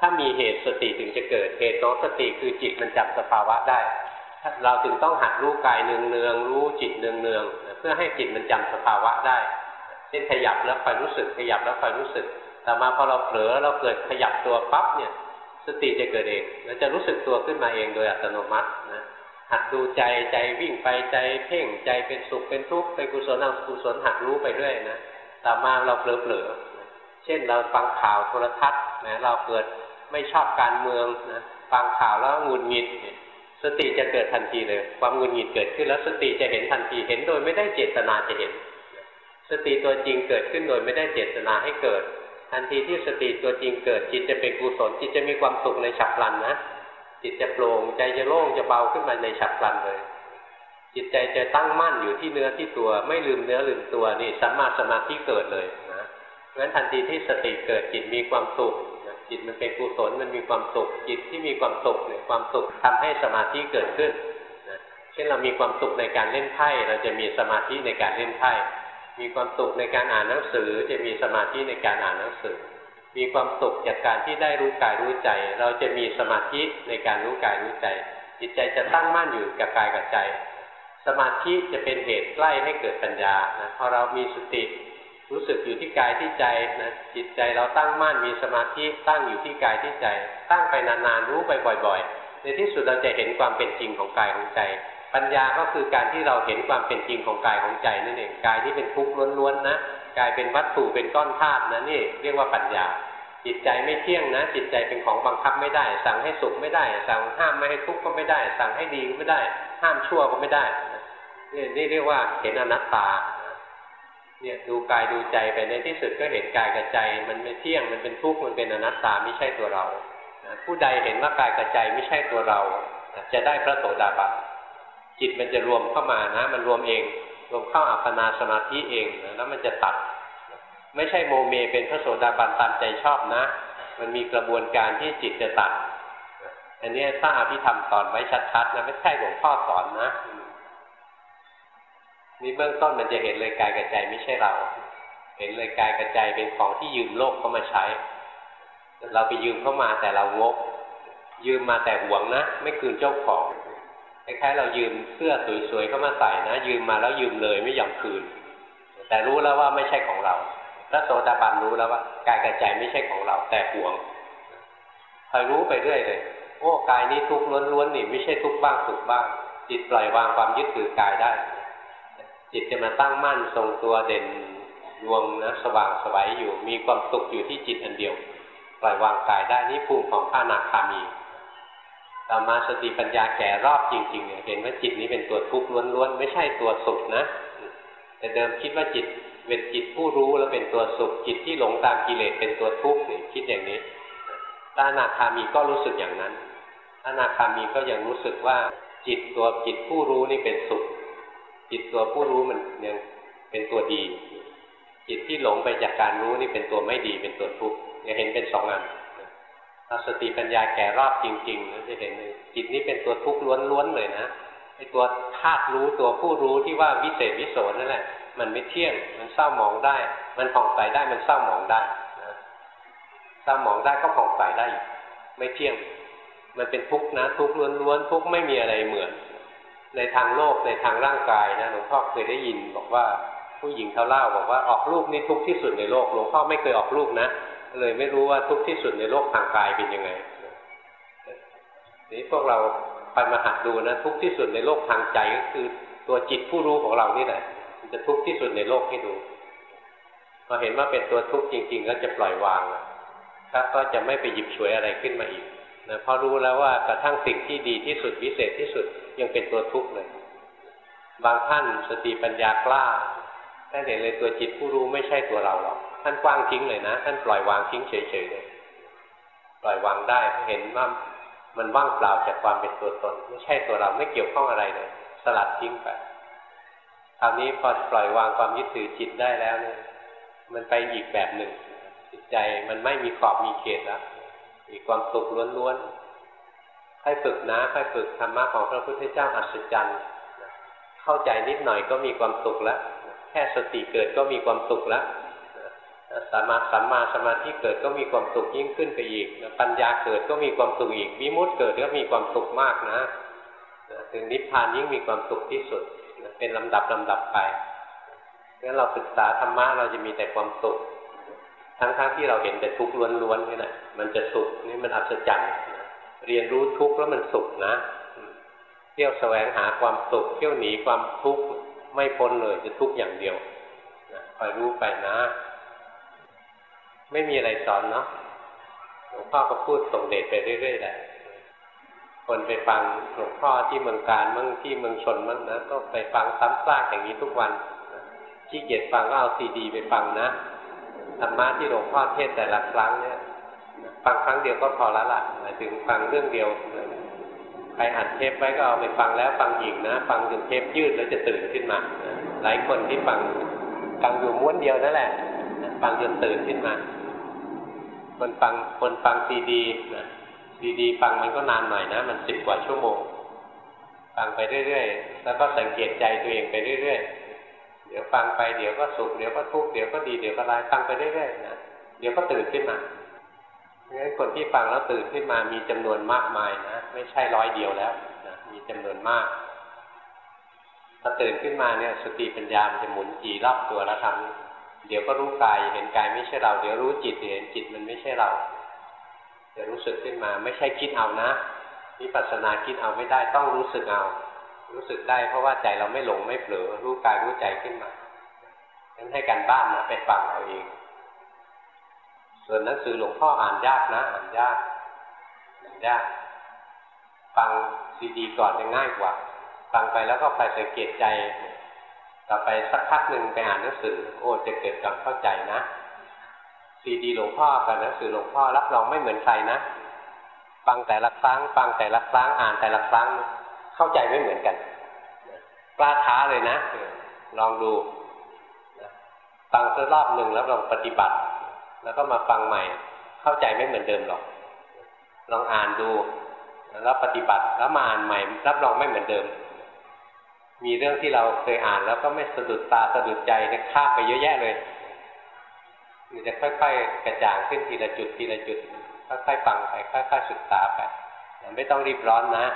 ถ้ามีเหตุสติถึงจะเกิดเหตุของสติคือจิตมันจำสภาวะได้ เราถึงต้องหัดรู้กายเนืองเนืองรู้จิตเนืองเนืองเพื่อให้จิตมันจำสภาวะได้เช่นขยับแล้วคอยรู้สึกขยับแล้วคอยรู้สึก แต่มาพอเราเผลอเราเกิดขยับตัวปั๊บเนี่ย สติจะเกิดเองแล้วจะรู้สึกตัวขึ้นมาเองโดยอัตโนมัตินะหัดดูใจใจวิ่งไปใจเพ่งใจเป็นสุขเป็นทุกข์เป็นกุศลอกุศลหัดรู้ไปเรื่อยนะต่อมาเราเผลอๆเช่นเราฟังข่าวโทรทัศน์นะเราเกิดไม่ชอบการเมืองนะฟังข่าวแล้วหงุดหงิด สติจะเกิดทันทีเลย ความหงุดหงิดเกิดขึ้นแล้วสติจะเห็นทันทีเห็นโดยไม่ได้เจตนาจะเห็น สติตัวจริงเกิดขึ้นโดยไม่ได้เจตนาให้เกิด ทันทีที่สติตัวจริงเกิดจิตจะเป็นกุศลจิตจะมีความสุขในฉับพลันนะจิตจะโปร่งใจจะโล่งจะเบาขึ้นมาในฉับพลันเลย จิตใจจะตั้งมั่นอยู่ที่เนื้อที่ตัวไม่ลืมเนื้อลืมตัวนี่สัมมาสมาธิเกิดเลยนะเพราะฉะนั้นทันทีที่สติเกิดจิตมีความสุขจิตมันเป็นกุศลมันมีความสุข จิตที่มีความสุขเนี่ยความสุขทำให้สมาธิเกิดขึ้นนะเช่นเรามีความสุขในการเล่นไพ่เราจะมีสมาธิในการเล่นไพ่ มีความสุขในการอ่านหนังสือ จะมีสมาธิในการอ่านหนังสือ มีความสุขจากการที่ได้รู้กายรู้ใจ เราจะมีสมาธิในการรู้กายรู้ใจ จิตใจจะตั้งมั่นอยู่กับกายกับใจ สมาธิจะเป็นเหตุใกล้ให้เกิดปัญญานะพอเรามีสติรู้สึกอยู่ที่กายที่ใจนะจิตใจเราตั้งมั่นมีสมาธิตั้งอยู่ที่กายที่ใจ ตั้งไปนานๆรู้ไปบ่อย ๆ ในที่สุดเราจะเห็นความเป็นจริงของกายของใจ ปัญญาก็คือการที่เราเห็นความเป็นจริงของกายของใจนั่นเองกายที่เป็นทุกข์ล้วนๆนะกายเป็นวัตถุเป็นก้อนธาตุนะนี่เรียกว่าปัญญา จิตใจไม่เที่ยงนะ จิตใจเป็นของบังคับไม่ได้ สั่งให้สุขไม่ได้ สั่งห้ามไม่ให้ทุกข์ก็ไม่ได้ สั่งให้ดีก็ไม่ได้ ห้ามชั่วก็ไม่ได้นี่นี่เรียกว่าเห็นอนัตตาเนี่ยดูกายดูใจไปในที่สุดก็เห็นกายกับใจ มันไม่เที่ยงมันเป็นทุกข์มันเป็นอนัตตาไม่ใช่ตัวเราผู้ใดเห็นว่ากายกับใจไม่ใช่ตัวเรา จะได้พระโสดาบัน จิตมันจะรวมเข้ามานะ มันรวมเอง รวมเข้าอัปปนาสมาธิเองแล้วมันจะตัด ไม่ใช่โมเมเป็นพระโสดาบันตามใจชอบนะ มันมีกระบวนการที่จิตจะตัด อันนี้ถ้าอภิธรรมสอนไว้ชัดๆนะไม่ใช่หลวงพ่อสอนนะนี่เบื้องต้นมันจะเห็นเลยกายกับใจไม่ใช่เรา เห็นเลยกายกับใจเป็นของที่ยืมโลกเข้ามาใช้ เราไปยืมเข้ามาแต่เรางกยืมมาแต่หวงนะ ไม่คืนเจ้าของ คล้ายๆเรายืมเสื้อสวยๆเข้ามาใส่นะ ยืมมาแล้วยืมเลยไม่ยอมคืน แต่รู้แล้วว่าไม่ใช่ของเราตระโสดาบันรู้แล้วว่ากายกับใจไม่ใช่ของเรา แต่หวงคอยรู้ไปเรื่อยเลยโอ้กายนี้ทุกข์ล้วนๆนี่ไม่ใช่ทุกข์บ้างสุขบ้าง จิตปล่อยวางความยึดถือกายได้ จิตจะมาตั้งมั่นทรงตัวเด่นดวงนะสว่างสวัยอยู่มีความสุขอยู่ที่จิตอันเดียว ปล่อยวางกายได้นี่ภูมิของพระนาคามี ต่อมาสติปัญญาแก่รอบจริงๆเนี่ยเห็นว่าจิตนี้เป็นตัวทุกข์ล้วนๆไม่ใช่ตัวสุขนะ แต่เดิมคิดว่าจิตเป็นจิตผู้รู้แล้วเป็นตัวสุขจิตที่หลงตามกิเลสเป็นตัวทุกข์นี่คิดอย่างนี้พระอนาคามีก็รู้สึกอย่างนั้นพระอนาคามีก็ยังรู้สึกว่าจิตตัวจิตผู้รู้นี่เป็นสุข จิตตัวผู้รู้มันยังเป็นตัวดี จิตที่หลงไปจากการรู้นี่เป็นตัวไม่ดีเป็นตัวทุกข์เห็นเป็นสองอัน ถ้าสติปัญญาแก่รอบจริงๆนะจะเห็นเลยจิตนี้เป็นตัวทุกข์ล้วนๆเลยนะไอ้ตัวธาตุรู้ตัวผู้รู้ที่ว่าวิเศษวิโสนั่นแหละ มันไม่เที่ยง มันเศร้าหมองได้ มันผ่องใสได้มันเศร้าหมองได้นะเศร้าหมองได้ก็ผ่องใสได้ ไม่เที่ยง มันเป็นทุกข์นะ ทุกข์ล้วนๆทุกข์ไม่มีอะไรเหมือน ในทางโลกในทางร่างกายนะหลวงพ่อเคยได้ยินบอกว่าผู้หญิงเขาเล่าบอกว่าออกลูกนี่ทุกข์ที่สุดในโลกหลวงพ่อไม่เคยออกลูกนะ เลยไม่รู้ว่าทุกข์ที่สุดในโลกทางกายเป็นยังไงนี่พวกเราไปมาหัดดูนะทุกข์ที่สุดในโลกทางใจก็คือตัวจิตผู้รู้ของเรานี่แหละจะทุกข์ที่สุดในโลกให้ดูพอเห็นว่าเป็นตัวทุกข์จริง ๆ ก็จะปล่อยวางครับก็จะไม่ไปหยิบฉวยอะไรขึ้นมาอีกนะพอรู้แล้วว่ากระทั่งสิ่งที่ดีที่สุดวิเศษที่สุดยังเป็นตัวทุกข์เลย บางท่านสติปัญญากล้า ท่านเห็นเลยตัวจิตผู้รู้ไม่ใช่ตัวเราหรอกท่านกว้างทิ้งเลยนะท่านปล่อยวางทิ้งเฉยๆเลยปล่อยวางได้เห็นว่ามันว่างเปล่าจากความเป็นตัวตน ไม่ใช่ตัวเราไม่เกี่ยวข้องอะไรเลยสลัดทิ้งไปคราวนี้พอปล่อยวางความยึดถือจิตได้แล้วเนี่ยมันไปอีกแบบหนึ่งจิตใจมันไม่มีขอบมีเขตแล้วมีความสุขล้วนๆค่อยฝึกนะค่อยฝึกธรรมะของพระพุทธเจ้าอัศจรรย์เข้าใจนิดหน่อยก็มีความสุขแล้ว ค่สติเกิดก็มีความสุขแล้วสมาสัมมาสมาธิเกิดก็มีความสุขยิ่งขึ้นไปอีก ปัญญาเกิดก็มีความสุขอีก วิมุตติเกิดก็มีความสุขมากนะ ถึงนิพพานยิ่งมีความสุขที่สุด เป็นลำดับลำดับไปงั้นเราศึกษาธรรมะเราจะมีแต่ความสุข ทั้งๆทที่เราเห็นแต่ทุกข์ล้วนๆนี่แหละมันจะสุขนี่มันอัศจรรย์เรียนรู้ทุกข์แล้วมันสุขนะ เที่ยวแสวงหาความสุข เที่ยวหนีความทุกข์ ไม่พ้นเลยจะทุกข์อย่างเดียวคอยรู้ไปนะ ไม่มีอะไรสอนเนาะหลวงพ่อก็พูดส่งเดชไปเรื่อยๆแหละคนไปฟังหลวงพ่อที่เมืองการมั่งที่เมืองชนมั่งนะก็ไปฟังซ้ำซากอย่างนี้ทุกวันขี้เกียจฟังก็เอาซีดีไปฟังนะธรรมะที่หลวงพ่อเทศแต่ละครั้งเนี่ย ฟังครั้งเดียวก็พอละละหมายถึงฟังเรื่องเดียว ใครอัดเทปไว้ก็เอาไปฟังแล้วฟังอีกนะ ฟังจนเทปยืดแล้วจะตื่นขึ้นมาหลายคนที่ฟังฟังอยู่ม้วนเดียวนั่นแหละฟังจนตื่นขึ้นมา คนฟังคนฟังซีดีนะดี ฟังมันก็นานหน่อยนะ มันสิบกว่าชั่วโมง ฟังไปเรื่อยๆ แล้วก็สังเกตใจตัวเองไปเรื่อยๆ เดี๋ยวฟังไปเดี๋ยวก็สุขเดี๋ยวก็ทุกข์เดี๋ยวก็ดีเดี๋ยวก็ร้ายฟังไปเรื่อยๆนะเดี๋ยวก็ตื่นขึ้นมา งั้นคนที่ฟังแล้วตื่นขึ้นมามีจำนวนมากมายนะไม่ใช่ร้อยเดียวแล้วนะมีจำนวนมากพอตื่นขึ้นมาเนี่ยสติปัญญามันจะหมุนจีรอบตัวแล้วทำเดี๋ยวก็รู้กายเห็นกายไม่ใช่เรา เดี๋ยวรู้จิตเห็นจิตมันไม่ใช่เราจะรู้สึกขึ้นมา ไม่ใช่คิดเอานะวิปัสสนาคิดเอาไม่ได้ต้องรู้สึกเอา รู้สึกได้เพราะว่าใจเราไม่หลงไม่เผลอรู้กายรู้ใจขึ้นมางั้นให้การบ้านนะไปฟังเอาเอง ส่วนหนังสือหลวงพ่ออ่านยากนะอ่านยากอ่านยาก ฟังซีดีก่อนจะง่ายกว่า ฟังไปแล้วก็ไปสังเกตใจ ต่อไปสักพักหนึ่งไปอ่านหนังสือ โอ้จะเกิดความเข้าใจนะซีดีหลวงพ่อกับหนังสือหลวงพ่อรับรองไม่เหมือนใครนะฟังแต่ละครั้ง ฟังแต่ละครั้งอ่านแต่ละครั้ง เข้าใจไม่เหมือนกันกล้าท้าเลยนะ ลองดูฟังสักรอบหนึ่งแล้วลองปฏิบัติ แล้วก็มาฟังใหม่ เข้าใจไม่เหมือนเดิมหรอก ลองอ่านดูแล้วปฏิบัติแล้วมาอ่านใหม่ รับรองไม่เหมือนเดิม มีเรื่องที่เราเคยอ่านแล้วก็ไม่สะดุดตาสะดุดใจเนี่ยข้ามไปเยอะแยะเลยมันจะค่อย ๆ กระจ่างขึ้นทีละจุดทีละจุดค่อยๆฟังไปค่อยๆศึกษาไปไม่ต้องรีบร้อนนะ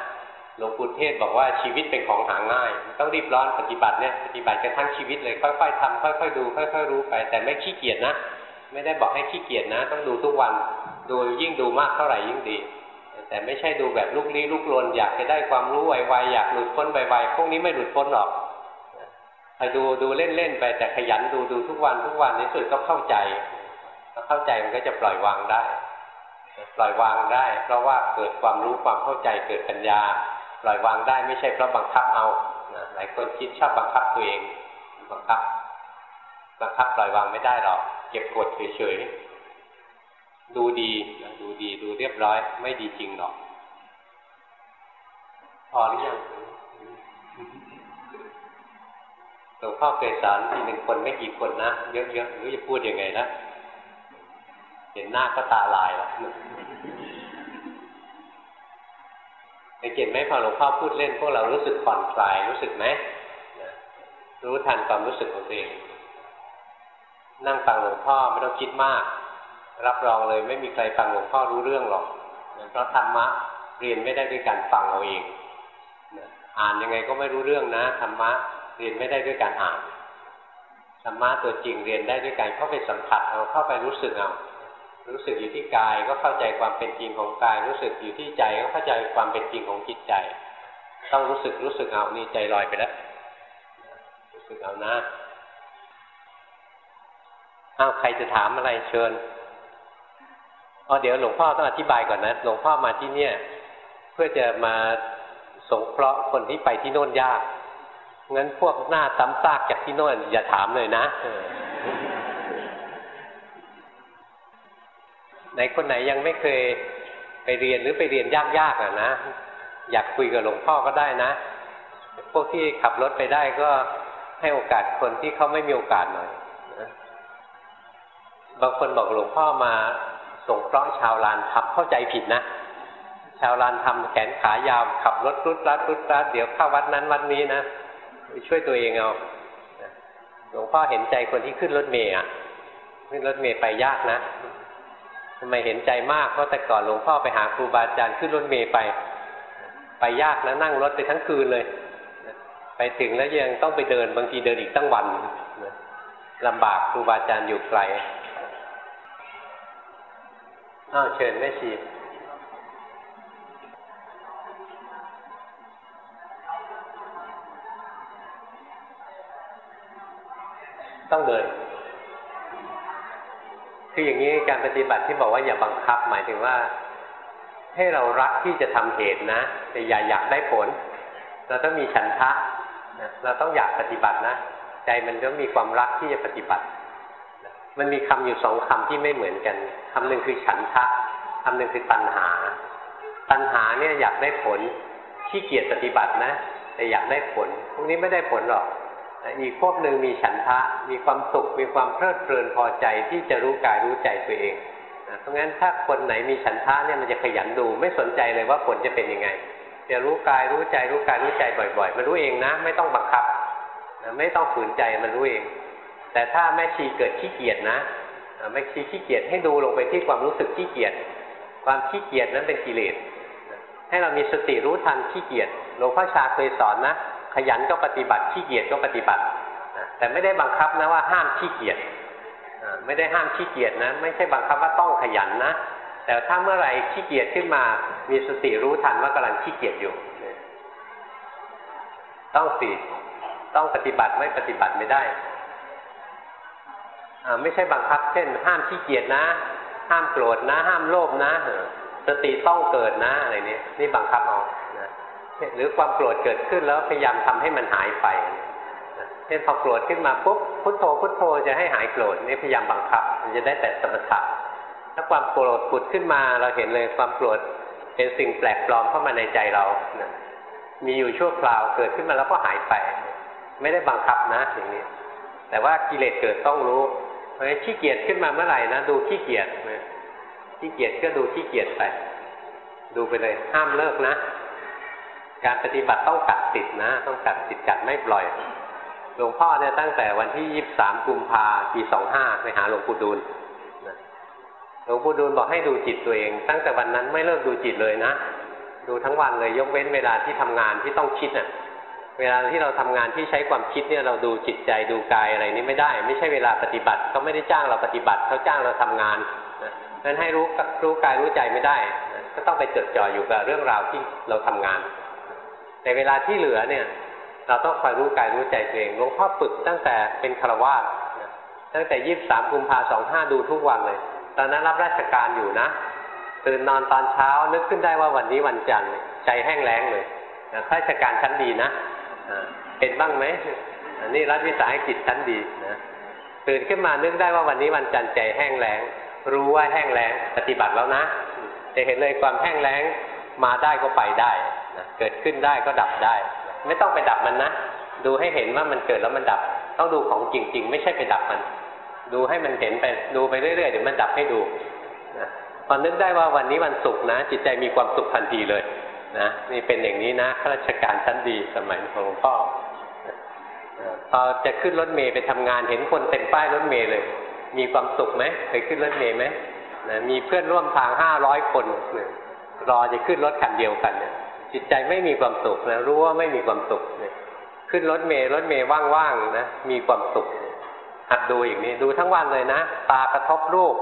หลวงปู่เทศบอกว่าชีวิตเป็นของหาง่ายต้องรีบร้อนปฏิบัติเนี่ยปฏิบัติกันทั้งชีวิตเลยค่อย ๆทำค่อย ๆ ดู ค่อย ๆ รู้ไป แต่ไม่ขี้เกียจนะ ไม่ได้บอกให้ขี้เกียจนะ ต้องดูทุกวัน ดูยิ่งดูมากเท่าไหร่ยิ่งดี แต่ไม่ใช่ดูแบบลุกลี้ลุกลนอยากจะได้ความรู้ไวๆอยากหลุดพ้นไวๆพวกนี้ไม่หลุดพ้นหรอกไปดูดูเล่นๆไปแต่ขยันดูดูทุกวันทุกวันในสุดก็เข้าใจเข้าใจมันก็จะปล่อยวางได้ ปล่อยวางได้ เพราะว่าเกิดความรู้ความเข้าใจเกิดปัญญา ปล่อยวางได้ไม่ใช่เพราะบังคับเอาหลายคนคิดชอบบังคับตัวเองบังคับบังคับปล่อยวางไม่ได้หรอก เก็บกดเฉยๆ ดูดีดูดีดูเรียบร้อย ไม่ดีจริงหรอก พอหรือยังหลวงพ่อเคยสอนทีหนึ่งคนไม่กี่คนนะเยอะๆหรือจะพูดยังไงนะเห็นหน้าก็ตาลายแล้วไอ้เก็บไหมพอหลวงพ่อพูดเล่นพวกเรารู้สึกผ่อนคลายรู้สึกไหมรู้ทันความรู้สึกของตัวเอง นั่งฟังหลวงพ่อไม่ต้องคิดมาก รับรองเลยไม่มีใครฟังหลวงพ่อรู้เรื่องหรอกเพราะธรรมะเรียนไม่ได้ด้วยการฟังเอาเองอ่านยังไงก็ไม่รู้เรื่องนะธรรมะเรียนไม่ได้ด้วยการอ่านธรรมะตัวจริงเรียนได้ด้วยการเข้าไปสัมผัสเอาเข้าไปรู้สึกเอารู้สึกอยู่ที่กายก็เข้าใจความเป็นจริงของกาย รู้สึกอยู่ที่ใจก็เข้าใจความเป็นจริงของจิตใจ ต้องรู้สึกรู้สึกเอานี่ใจลอยไปแล้วรู้สึกเอานะ อ้าวใครจะถามอะไรเชิญอ๋อเดี๋ยวหลวงพ่อต้องอธิบายก่อนนะ หลวงพ่อมาที่เนี่ย เพื่อจะมาสงเคราะห์คนที่ไปที่โน่นยากงั้นพวกหน้าซ้ำซากจากที่โน่นอย่าถามเลยนะไหนคนไหนยังไม่เคยไปเรียนหรือไปเรียนยากๆอะนะอยากคุยกับหลวงพ่อก็ได้นะ พวกที่ขับรถไปได้ก็ให้โอกาสคนที่เขาไม่มีโอกาสหน่อย บางคนบอกหลวงพ่อมาส่งเคราะห์ชาวลานทับเข้าใจผิดนะ ชาวลานทำแขนขายาวขับรถรุดรัดรุดรัดเดี๋ยวเข้าวัดนั้นวัดนี้นะช่วยตัวเองเอาหลวงพ่อเห็นใจคนที่ขึ้นรถเมย์อะขึ้นรถเมย์ไปยากนะทำไมเห็นใจมากเพราะแต่ก่อนหลวงพ่อไปหาครูบาอาจารย์ขึ้นรถเมย์ไป ไปยากนะนั่งรถไปทั้งคืนเลย ไปถึงแล้วยังต้องไปเดินบางทีเดินอีกตั้งวันลำบากครูบาอาจารย์อยู่ไกล อ้าวเชิญแม่ชีต้องเดิน คืออย่างนี้การปฏิบัติที่บอกว่าอย่าบังคับ หมายถึงว่า ให้เรารักที่จะทำเหตุนะ แต่อย่าอยากได้ผล เราต้องมีฉันทะ เราต้องอยากปฏิบัตินะ ใจมันก็มีความรักที่จะปฏิบัติ มันมีคำอยู่สองคำที่ไม่เหมือนกันคำหนึ่งคือฉันทะคำหนึ่งคือตัณหา ตัณหาเนี่ยอยากได้ผลขี้เกียจปฏิบัตินะ แต่อยากได้ผล พวกนี้ไม่ได้ผลหรอกอีกพวกหนึ่งมีฉันทะ มีความสุข มีความเพลิดเพลินพอใจที่จะรู้กายรู้ใจตัวเองเพราะงั้นถ้าคนไหนมีฉันทะเนี่ยมันจะขยันดู ไม่สนใจเลยว่าผลจะเป็นยังไงจะรู้กายรู้ใจรู้กายรู้ใจบ่อย ๆ มันรู้เองนะ ไม่ต้องบังคับ ไม่ต้องฝืนใจมันรู้เอง แต่ถ้าแม่ชีเกิดขี้เกียจนะแม่ชีขี้เกียจให้ดูลงไปที่ความรู้สึกขี้เกียจความขี้เกียจนั้นเป็นกิเลสให้เรามีสติรู้ทันขี้เกียจหลวงพ่อชาเคยสอนนะ ขยันก็ปฏิบัติขี้เกียจก็ปฏิบัติแต่ไม่ได้บังคับนะว่าห้ามขี้เกียจไม่ได้ห้ามขี้เกียจนะ ไม่ใช่บังคับว่าต้องขยันนะ แต่ถ้าเมื่อไหร่ขี้เกียจขึ้นมา มีสติรู้ทันว่ากำลังขี้เกียจอยู่ ต้องสิต้องปฏิบัติไม่ปฏิบัติไม่ได้ ไม่ใช่บังคับ เช่น ห้ามขี้เกียจนะ ห้ามโกรธนะ ห้ามโลภนะสติต้องเกิดนะอะไรนี้นี่บังคับเอาหรือความโกรธเกิดขึ้นแล้วพยายามทำให้มันหายไปเช่นพอโกรธขึ้นมาปุ๊บพุทโธพุทโธจะให้หายโกรธนี่พยายามบังคับ มันจะได้แต่สมถะถ้าความโกรธปุดขึ้นมาเราเห็นเลยความโกรธเป็นสิ่งแปลกปลอมเข้ามาในใจเรานะมีอยู่ชั่วคราวเกิดขึ้นมาแล้วก็หายไป ไม่ได้บังคับนะอย่างนี้แต่ว่ากิเลสเกิดต้องรู้ เพราะฉะนั้นขี้เกียจขึ้นมาเมื่อไหร่นะดูขี้เกียจขี้เกียจก็ดูขี้เกียจไป ดูไปเลยห้ามเลิกนะ การปฏิบัติต้องกัดติดนะ ต้องกัดติดกัดไม่ปล่อย หลวงพ่อเนี่ยตั้งแต่วันที่ยี่บสามกุมภาปีสองห้าไปหาหลวงปู่ดูลหลวงปู่ดูลบอกให้ดูจิตตัวเอง ตั้งแต่วันนั้นไม่เลิกดูจิตเลยนะ ดูทั้งวันเลยยกเว้นเวลาที่ทำงานที่ต้องคิดอะ เวลาที่เราทำงานที่ใช้ความคิดเนี่ยเราดูจิตใจดูกายอะไรนี้ไม่ได้ ไม่ใช่เวลาปฏิบัติเขาไม่ได้จ้างเราปฏิบัติเขาจ้างเราทำงานนะนั้นให้รู้รู้กายรู้ใจไม่ได้นะก็ต้องไปจดจ่ออยู่กับเรื่องราวที่เราทำงานแต่เวลาที่เหลือเนี่ย เราต้องคอยรู้กายรู้ใจตัวเองหลวงพ่อฝึกตั้งแต่เป็นคารวาสตั้งแต่ยี่สิบสามกุมภาสองห้าดูทุกวันเลย ตอนนั้นรับราชการอยู่นะตื่นนอนตอนเช้านึกขึ้นได้ว่าวันนี้วันจันทร์ใจแห้งแล้งเลยข้าราชการชั้นดีนะ เป็นบ้างไหมอันนี้รัฐวิสาหกิจชั้นดีนะตื่นขึ้นมานึกได้ว่าวันนี้วันจันทร์ใจแห้งแล้ง รู้ว่าแห้งแล้งปฏิบัติแล้วนะจะเห็นเลยความแห้งแล้งมาได้ก็ไปได้นะเกิดขึ้นได้ก็ดับได้ ไม่ต้องไปดับมันนะ ดูให้เห็นว่ามันเกิดแล้วมันดับ ต้องดูของจริง ๆ ไม่ใช่ไปดับมัน ดูให้มันเห็นไปดูไปเรื่อยๆเดี๋ยวมันดับให้ดูนะพอนึกได้ว่าวันนี้วันศุกร์นะ จิตใจมีความสุขทันทีเลย นะนี่เป็นอย่างนี้นะข้าราชการชั้นดีสมัยของหลวงพ่อพอจะขึ้นรถเมย์ไปทำงานเห็นคนเต็มป้ายรถเมย์เลย มีความสุขไหมเคยขึ้นรถเมย์ไหมนะมีเพื่อนร่วมทางห้าร้อยคนรอจะขึ้นรถคันเดียวกันเนี่ยจิตใจไม่มีความสุขนะรู้ว่าไม่มีความสุขเนี่ยขึ้นรถเมย์รถเมย์ว่างๆนะมีความสุขหัดดูอย่างนี้ดูทั้งวันเลยนะ ตากระทบรูป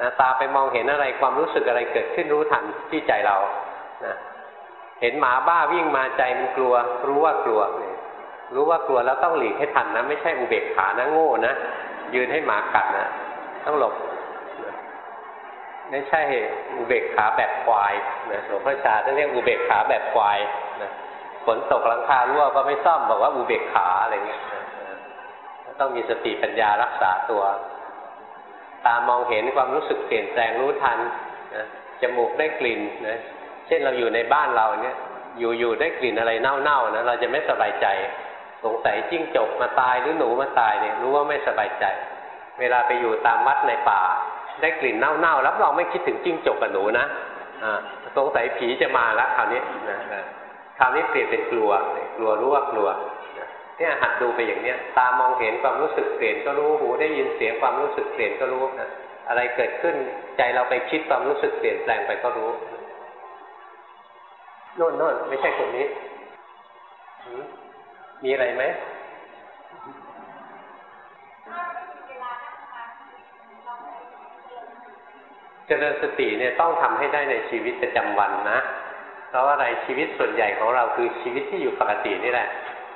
นะตาไปมองเห็นอะไรความรู้สึกอะไรเกิดขึ้นรู้ทันที่ใจเรานะ เห็นหมาบ้าวิ่งมาใจมันกลัว รู้ว่ากลัว รู้ว่ากลัวแล้วต้องหลีกให้ทันนะ ไม่ใช่อุเบกขานะโง่นะยืนให้หมากัดนะต้องหลบไม่ใช่อุเบกขาแบบควายนะหลวงพ่อชาท่านเรียกอุเบกขาแบบควายนะฝนตกหลังคารั่วก็ไม่ซ่อมบอกว่าอุเบกขาอะไรเงี้ยต้องมีสติปัญญารักษาตัว ตามองเห็นความรู้สึกเปลี่ยนแปลงรู้ทันนะจมูกได้กลิ่นนะ ช่นเราอยู่ในบ้านเราเนี่ย อยู่อยู่ได้กลิ่นอะไรเน่าๆนะเราจะไม่สบายใจ สงสัยจิ้งจกมาตายหรือหนูมาตายเนี่ยรู้ว่าไม่สบายใจ เวลาไปอยู่ตามวัดในป่า ได้กลิ่นเน่าๆรับรองไม่คิดถึงจิ้งจกกับหนูนะสงสัยผีจะมาแล้วคราวนี้นะคราวนี้เปลี่ยนเป็นกลัว กลัวรู้ว่ากลัวเนี่ยหัดดูไปอย่างเนี้ย ตามองเห็นความรู้สึกเปลี่ยนก็รู้หูได้ยินเสียงความรู้สึกเปลี่ยนก็รู้นะอะไรเกิดขึ้นใจเราไปคิดความรู้สึกเปลี่ยนแปลงไปก็รู้ โน่นโน่นไม่ใช่คนนี้ มีอะไรไหมเจริญสติเนี่ยต้องทำให้ได้ในชีวิตประจำวันนะ เพราะว่าอะไรชีวิตส่วนใหญ่ของเราคือชีวิตที่อยู่ปกตินี่แหละ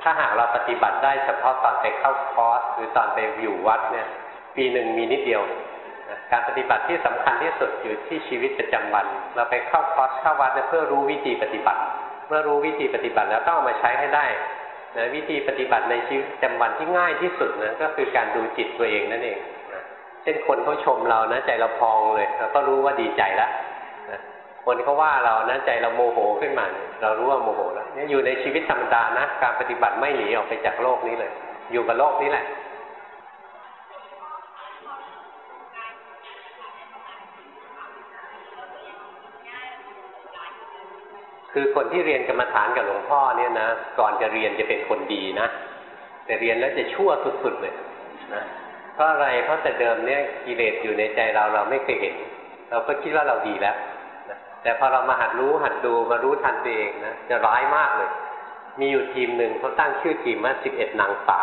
ถ้าหากเราปฏิบัติได้เฉพาะตอนไปเข้าคอร์สหรือตอนไปอยู่วัดเนี่ย ปีหนึ่งมีนิดเดียว การปฏิบัติที่สำคัญที่สุดอยู่ที่ชีวิตประจำวัน เราไปเข้าคอร์สเข้าวัดเพื่อรู้วิธีปฏิบัติ เมื่อรู้วิธีปฏิบัติแล้วต้องเอามาใช้ให้ได้นะวิธีปฏิบัติในชีวิตประจำวันที่ง่ายที่สุดนะก็คือการดูจิตตัวเองนั่นเองนะเช่นคนเขาชมเรานะใจเราพองเลยเราก็รู้ว่าดีใจแล้วนะคนเขาว่าเรานะใจเราโมโหขึ้นมา เรารู้ว่าโมโหแล้วนี่อยู่ในชีวิตธรรมดานะการปฏิบัติไม่หนีออกไปจากโลกนี้เลย อยู่กับโลกนี้แหละ คือคนที่เรียนกรรมฐานกับหลวงพ่อเนี่ยนะก่อนจะเรียนจะเป็นคนดีนะแต่เรียนแล้วจะชั่วสุดๆเลยนะเพราะอะไรเพราะแต่เดิมเนี่ยกิเลสอยู่ในใจเราเราไม่เคยเห็น เราก็คิดว่าเราดีแล้วนะแต่พอเรามาหัดรู้หัดดูมารู้ทันตัวเองนะจะร้ายมากเลย มีอยู่ทีมหนึ่งเขาตั้งชื่อทีมว่าสิบเอ็ดนางฟ้า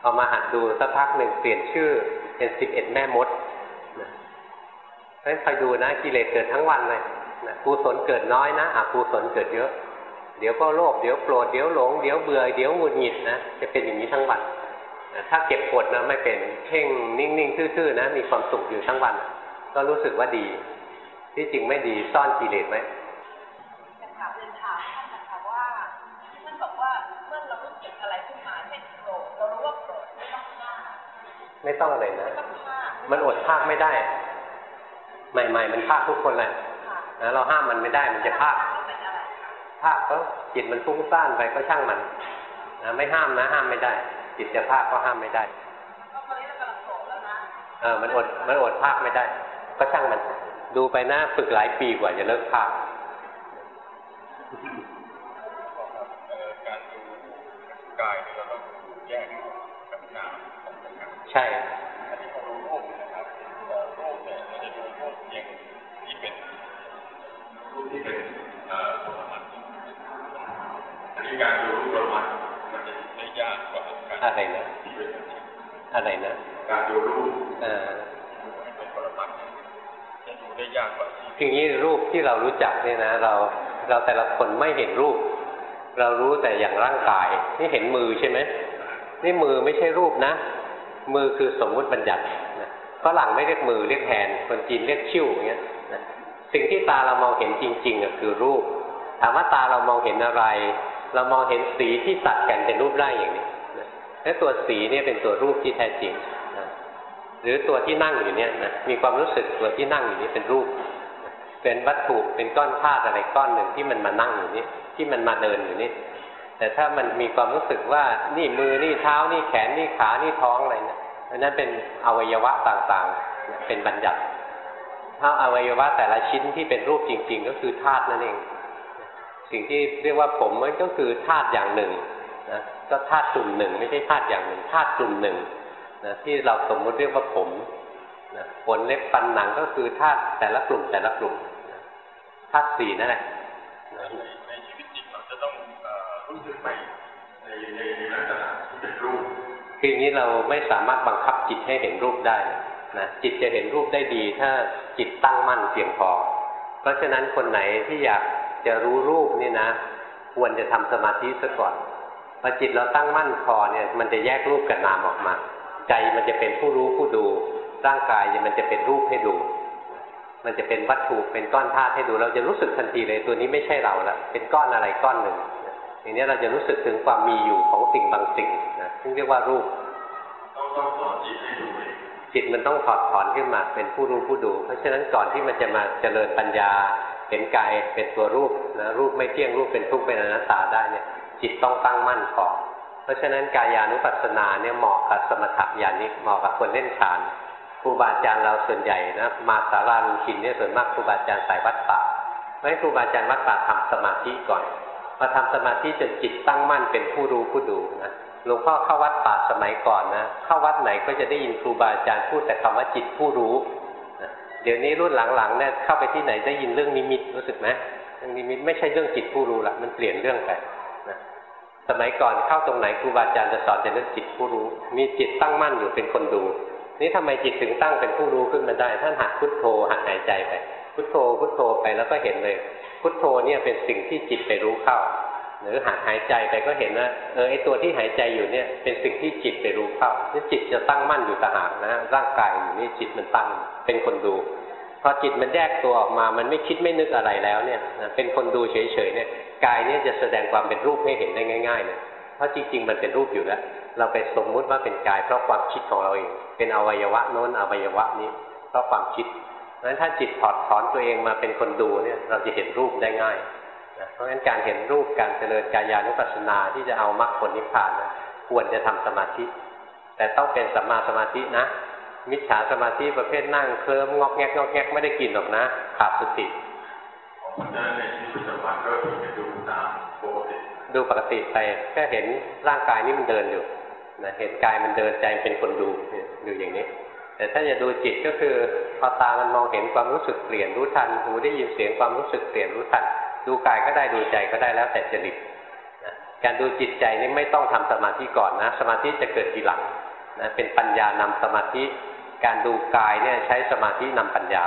พอมาหัดดูสักพักหนึ่งเปลี่ยนชื่อเป็นสิบเอ็ดแม่มดนะเพราะฉะนั้นคอยดูนะกิเลสเกิดทั้งวันเลย นะกุศลเกิดน้อยนะอกุศลเกิดเยอะ เดี๋ยวก็โลภเดี๋ยวโกรธเดี๋ยวหลงเดี๋ยวเบื่อเดี๋ยวหงุดหงิดนะจะเป็นอย่างนี้ทั้งวันนะถ้าเก็บกดนะไม่เป็นเพ่งนิ่งๆทื่อๆนะมีความสุขอยู่ทั้งวัน ก็รู้สึกว่าดี ที่จริงไม่ดีซ่อนกิเลสไว้จะถามเรียนถามท่านนะคะว่าท่านบอกว่าเมื่อเรารู้สึกอะไรขึ้นมาเช่นโกรธเรารู้ว่าโกรธไม่ต้องฆ่าไม่ต้องเลยนะมันอดภาคไม่ได้ ใหม่ ๆ มันภาคทุกคนเลย นะเราห้ามมันไม่ได้มันจะภาคภาคก็จิตมันฟุ้งซ่านไปก็ช่างมันนะไม่ห้ามนะ ห้ามไม่ได้ จิตจะภาคก็ห้ามไม่ได้เออมันอดมันอดภาคไม่ได้ ก็ช่างมัน ดูไปนะฝึกหลายปีกว่าจะเลิกภาคการดูกายเราต้องแยกกับนามใช่ คืออย่างนี้รูปที่เรารู้จักเนี่ยนะ เราเราแต่ละคนไม่เห็นรูป เรารู้แต่อย่างร่างกาย นี่เห็นมือใช่ไหมนี่มือไม่ใช่รูปนะ มือคือสมมุติบัญญัติฝรั่งไม่เรียกมือเรียกแฮนคนจีนเรียกชิ่วอย่างเงี้ยสิ่งที่ตาเรามองเห็นจริงๆอะคือรูปถามว่าตาเรามองเห็นอะไร เรามองเห็นสีที่ตัดกันเป็นรูปร่างอย่างนี้และตัวสีเนี่ยเป็นตัวรูปที่แท้จริงหรือตัวที่นั่งอยู่เนี่ยนะมีความรู้สึกตัวที่นั่งอยู่นี้เป็นรูป เป็นวัตถุเป็นก้อนธาตุอะไรก้อนหนึ่งที่มันมานั่งอยู่นี่ที่มันมาเดินอยู่นี่แต่ถ้ามันมีความรู้สึกว่านี่มือนี่เท้านี่แขนนี่ขานี่ท้องอะไรเนี่ยอันนั้นเป็นอวัยวะต่างๆ เป็นบัญญัติ ถ้าอวัยวะแต่ละชิ้นที่เป็นรูปจริง ๆ ก็คือธาตุนั่นเอง สิ่งที่เรียกว่าผมมันก็คือธาตุอย่างหนึ่งนะก็ธาตุกลุ่มหนึ่งไม่ใช่ธาตุอย่างหนึ่งธาตุกลุ่มหนึ่งนะที่เราสมมติเรียกว่าผมนะขนเล็บฟันหนังก็คือธาตุแต่ละกลุ่มแต่ละกลุ่ม ธาตุสี่นั่นแหละในในชีวิตจริงเราจะต้องเอ่อรู้สึกไหมในในในลักษณะที่เป็นรูปคืออย่างนี้เราไม่สามารถบังคับจิตให้เห็นรูปได้นะจิตจะเห็นรูปได้ดี ถ้าจิตตั้งมั่นเพียงพอ เพราะฉะนั้นคนไหนที่อยากจะรู้รูปนี่นะ ควรจะทำสมาธิซะก่อนพอจิตเราตั้งมั่นพอเนี่ย มันจะแยกรูปกับนามออกมา ใจมันจะเป็นผู้รู้ผู้ดู ร่างกายมันจะเป็นรูปให้ดู มันจะเป็นวัตถุเป็นก้อนธาตุให้ดู เราจะรู้สึกทันทีเลยตัวนี้ไม่ใช่เราละเป็นก้อนอะไรก้อนหนึ่งอย่างนี้เราจะรู้สึกถึงความมีอยู่ของสิ่งบางสิ่งนะซึ่งเรียกว่ารูปต้องต้องสอนจิตให้ดูเองจิตมันต้องถอดถอนขึ้นมาเป็นผู้รู้ผู้ดู เพราะฉะนั้นก่อนที่มันจะมาเจริญปัญญาเห็นกายเป็นตัวรูปนะรูปไม่เที่ยงรูปเป็นทุกข์เป็นอนัตตาได้เนี่ยจิตต้องตั้งมั่นก่อนเพราะฉะนั้นกายานุปัสสนาเนี่ยเหมาะกับสมถะญาณิกเหมาะกับคนเล่นฌาน ครูบาอาจารย์เราส่วนใหญ่นะมาสาราลุงชินเนี่ยส่วนมากครูบาอาจารย์สายวัดป่าเพราะฉะนั้ครูบาอาจารย์วัดป่าทำสมาธิก่อนพอทำสมาธิจนจิตตั้งมั่นเป็นผู้รู้ผู้ดูนะหลวงพ่อเข้าวัดป่าสมัยก่อนนะเข้าวัดไหนก็จะได้ยินครูบาอาจารย์พูดแต่คำว่าจิตผู้รู้นะเดี๋ยวนี้รุ่นหลังๆเนี่ยเข้าไปที่ไหนได้ยินเรื่องนิมิตรู้สึกไหมเรื่องนิมิตไม่ใช่เรื่องจิตผู้รู้ละมันเปลี่ยนเรื่องไปนะสมัยก่อนเข้าตรงไหนครูบาอาจารย์จะสอนแต่เรื่องจิตผู้รู้ มีจิตตั้งมั่นอยู่เป็นคนดู นี่ทำไมจิตถึงตั้งเป็นผู้รู้ขึ้นมาได้ ท่านหัดพุทโธหัดหายใจไป พุทโธพุทโธไปแล้วก็เห็นเลย พุทโธเนี่ยเป็นสิ่งที่จิตไปรู้เข้า หรือหัดหายใจไปก็เห็นว่าเออไอตัวที่หายใจอยู่เนี่ยเป็นสิ่งที่จิตไปรู้เข้านี่จิตจะตั้งมั่นอยู่ต่างหากนะร่างกายอยู่นี่จิตมันตั้งเป็นคนดูพอจิตมันแยกตัวออกมามันไม่คิดไม่นึกอะไรแล้วเนี่ยเป็นคนดูเฉยๆเนี่ยกายเนี่ยจะแสดงความเป็นรูปให้เห็นได้ง่ายๆเลย เพราะจริง ๆ มันเป็นรูปอยู่แล้ว เราไปสมมุติว่าเป็นกาย เพราะความคิดของเราเอง เป็นอวัยวะโน้นอวัยวะนี้ เพราะความคิดเพราะฉะนั้นถ้าจิตถอดถอนตัวเองมาเป็นคนดูเนี่ยเราจะเห็นรูปได้ง่ายนะเพราะฉะนั้นการเห็นรูปการเจริญกายานุปัสสนาที่จะเอามรรคผลนิพพานนะควรจะทำสมาธิ แต่ต้องเป็นสัมมาสมาธินะ มิจฉาสมาธิประเภทนั่งเคลิ้มงอกแงกงอกแงกไม่ได้กินหรอกนะขาดสติเพราะฉะนั้นในชีวิตประจำวันก็เพียงแต่ดูตามปกติ ดูปกติไปแค่เห็นร่างกายนี่มันเดินอยู่นะเห็นกายมันเดินใจมันเป็นคนดูดูอย่างนี้ แต่ถ้าจะดูจิตก็คือพอตามันมองเห็นความรู้สึกเปลี่ยนรู้ทันหูได้ยินเสียงความรู้สึกเปลี่ยนรู้ทัน ดูกายก็ได้ดูใจก็ได้แล้วแต่จริตนะการดูจิตใจนี่ไม่ต้องทำสมาธิก่อนนะ สมาธิจะเกิดทีหลังนะเป็นปัญญานำสมาธิ การดูกายเนี่ยใช้สมาธินำปัญญา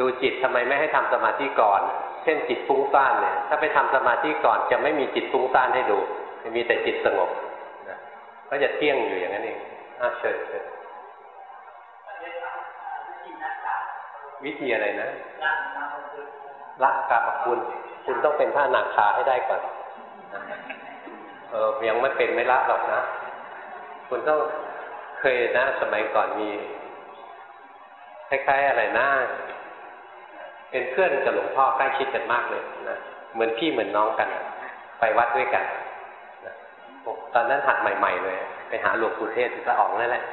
ดูจิตทำไมไม่ให้ทำสมาธิก่อน เช่นจิตฟุ้งซ่านเนี่ย ถ้าไปทำสมาธิก่อนจะไม่มีจิตฟุ้งซ่านให้ดูจะมีแต่จิตสงบนะก็จะเที่ยงอยู่อย่างนั้นเองอะเชิญเชิญวิธีอะไรนะละกกาบคุณ คุณต้องเป็นพระอนาคาให้ได้ก่อนเออยังไม่เป็นไม่ละหรอกนะ คุณต้องเคยนะ สมัยก่อนมีคล้ายๆอะไรนะ เป็นเพื่อนกับหลวงพ่อใกล้ชิดกันมากเลยนะเหมือนพี่เหมือนน้องกัน ไปวัดด้วยกันนะตอนนั้นหัดใหม่ ๆ เลย ไปหาหลวงปู่เทศพระอองนั่นแหละ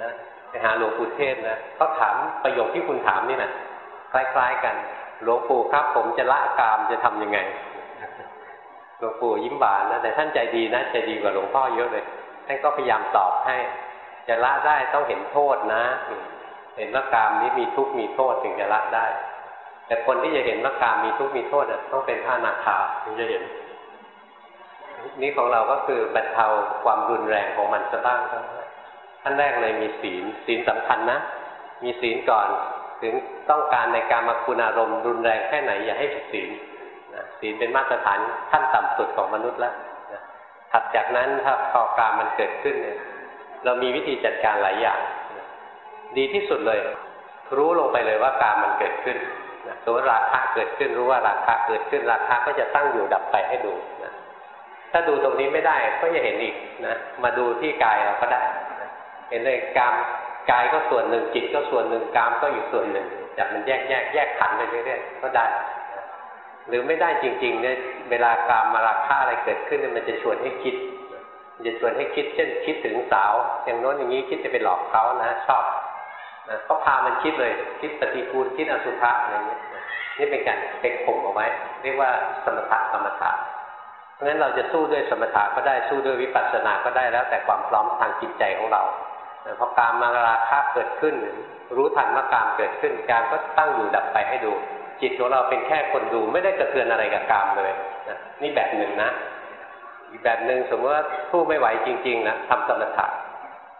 นะไปหาหลวงปู่เทศนะเขาถามประโยคที่คุณถามนี่นะคล้ายๆกันหลวงปู่ครับ ผมจะละกามจะทำยังไงหลวงปู่ยิ้มหวานนะแต่ท่านใจดีนะใจดีกว่าหลวงพ่อเยอะเลยท่านก็พยายามตอบให้ จะละได้ต้องเห็นโทษนะ เห็นว่ากามนี้มีทุกข์มีโทษถึงจะละได้ แต่คนที่จะเห็นว่ากามมีทุกข์มีโทษต้องเป็นพระนาคาถึงจะเห็น นี่ของเราก็คือบรรเทาความรุนแรงของมันซะบ้างท่านแรกเลยมีศีลศีลสำคัญนะ มีศีลก่อนถึงต้องการในการมาคุณอารมณ์รุนแรงแค่ไหนอย่าให้ผิดศีลศีลเป็นมาตรฐานขั้นต่ำสุดของมนุษย์แล้วถัดจากนั้นถ้าพอการมันเกิดขึ้นเนี่ยเรามีวิธีจัดการหลายอย่าง ดีที่สุดเลย รู้ลงไปเลยว่าการมันเกิดขึ้นนะสมมติราคะเกิดขึ้นรู้ว่าราคะเกิดขึ้นราคะก็จะตั้งอยู่ดับไปให้ดูนะถ้าดูตรงนี้ไม่ได้ก็จะเห็นอีกนะมาดูที่กายเราก็ได้นะเห็นเลยกามกายก็ส่วนหนึ่งจิตก็ส่วนหนึ่งกามก็อยู่ส่วนหนึ่งจากมันแยกแยกแยกขันไปเรื่อยๆก็ได้ หรือไม่ได้จริงๆเนี่ยเวลากามมาราคะอะไรเกิดขึ้นมันจะชวนให้คิด มันจะชวนให้คิด เช่นคิดถึงสาว อย่างโน้นอย่างนี้คิดจะไปหลอกเขานะชอบ นะก็พามันคิดเลยคิดปฏิกูลคิดอสุภะอะไรเงี้ยนี่เป็นการเป็นข่มเอาไว้ เรียกว่าสมถะกรรมฐานเพราะฉะนั้นเราจะสู้ด้วยสมถะก็ได้สู้ด้วยวิปัสสนาก็ได้แล้วแต่ความพร้อมทางจิตใจของเราพอการมาราคะเกิดขึ้น รู้ทันว่าการเกิดขึ้นการก็ตั้งอยู่ดับไปให้ดู จิตของเราเป็นแค่คนดูไม่ได้กระเทือนอะไรกับกามเลยนะนี่แบบหนึ่งนะ อีกแบบหนึ่งสมมติว่าสู้ไม่ไหวจริงๆนะทำสมถะ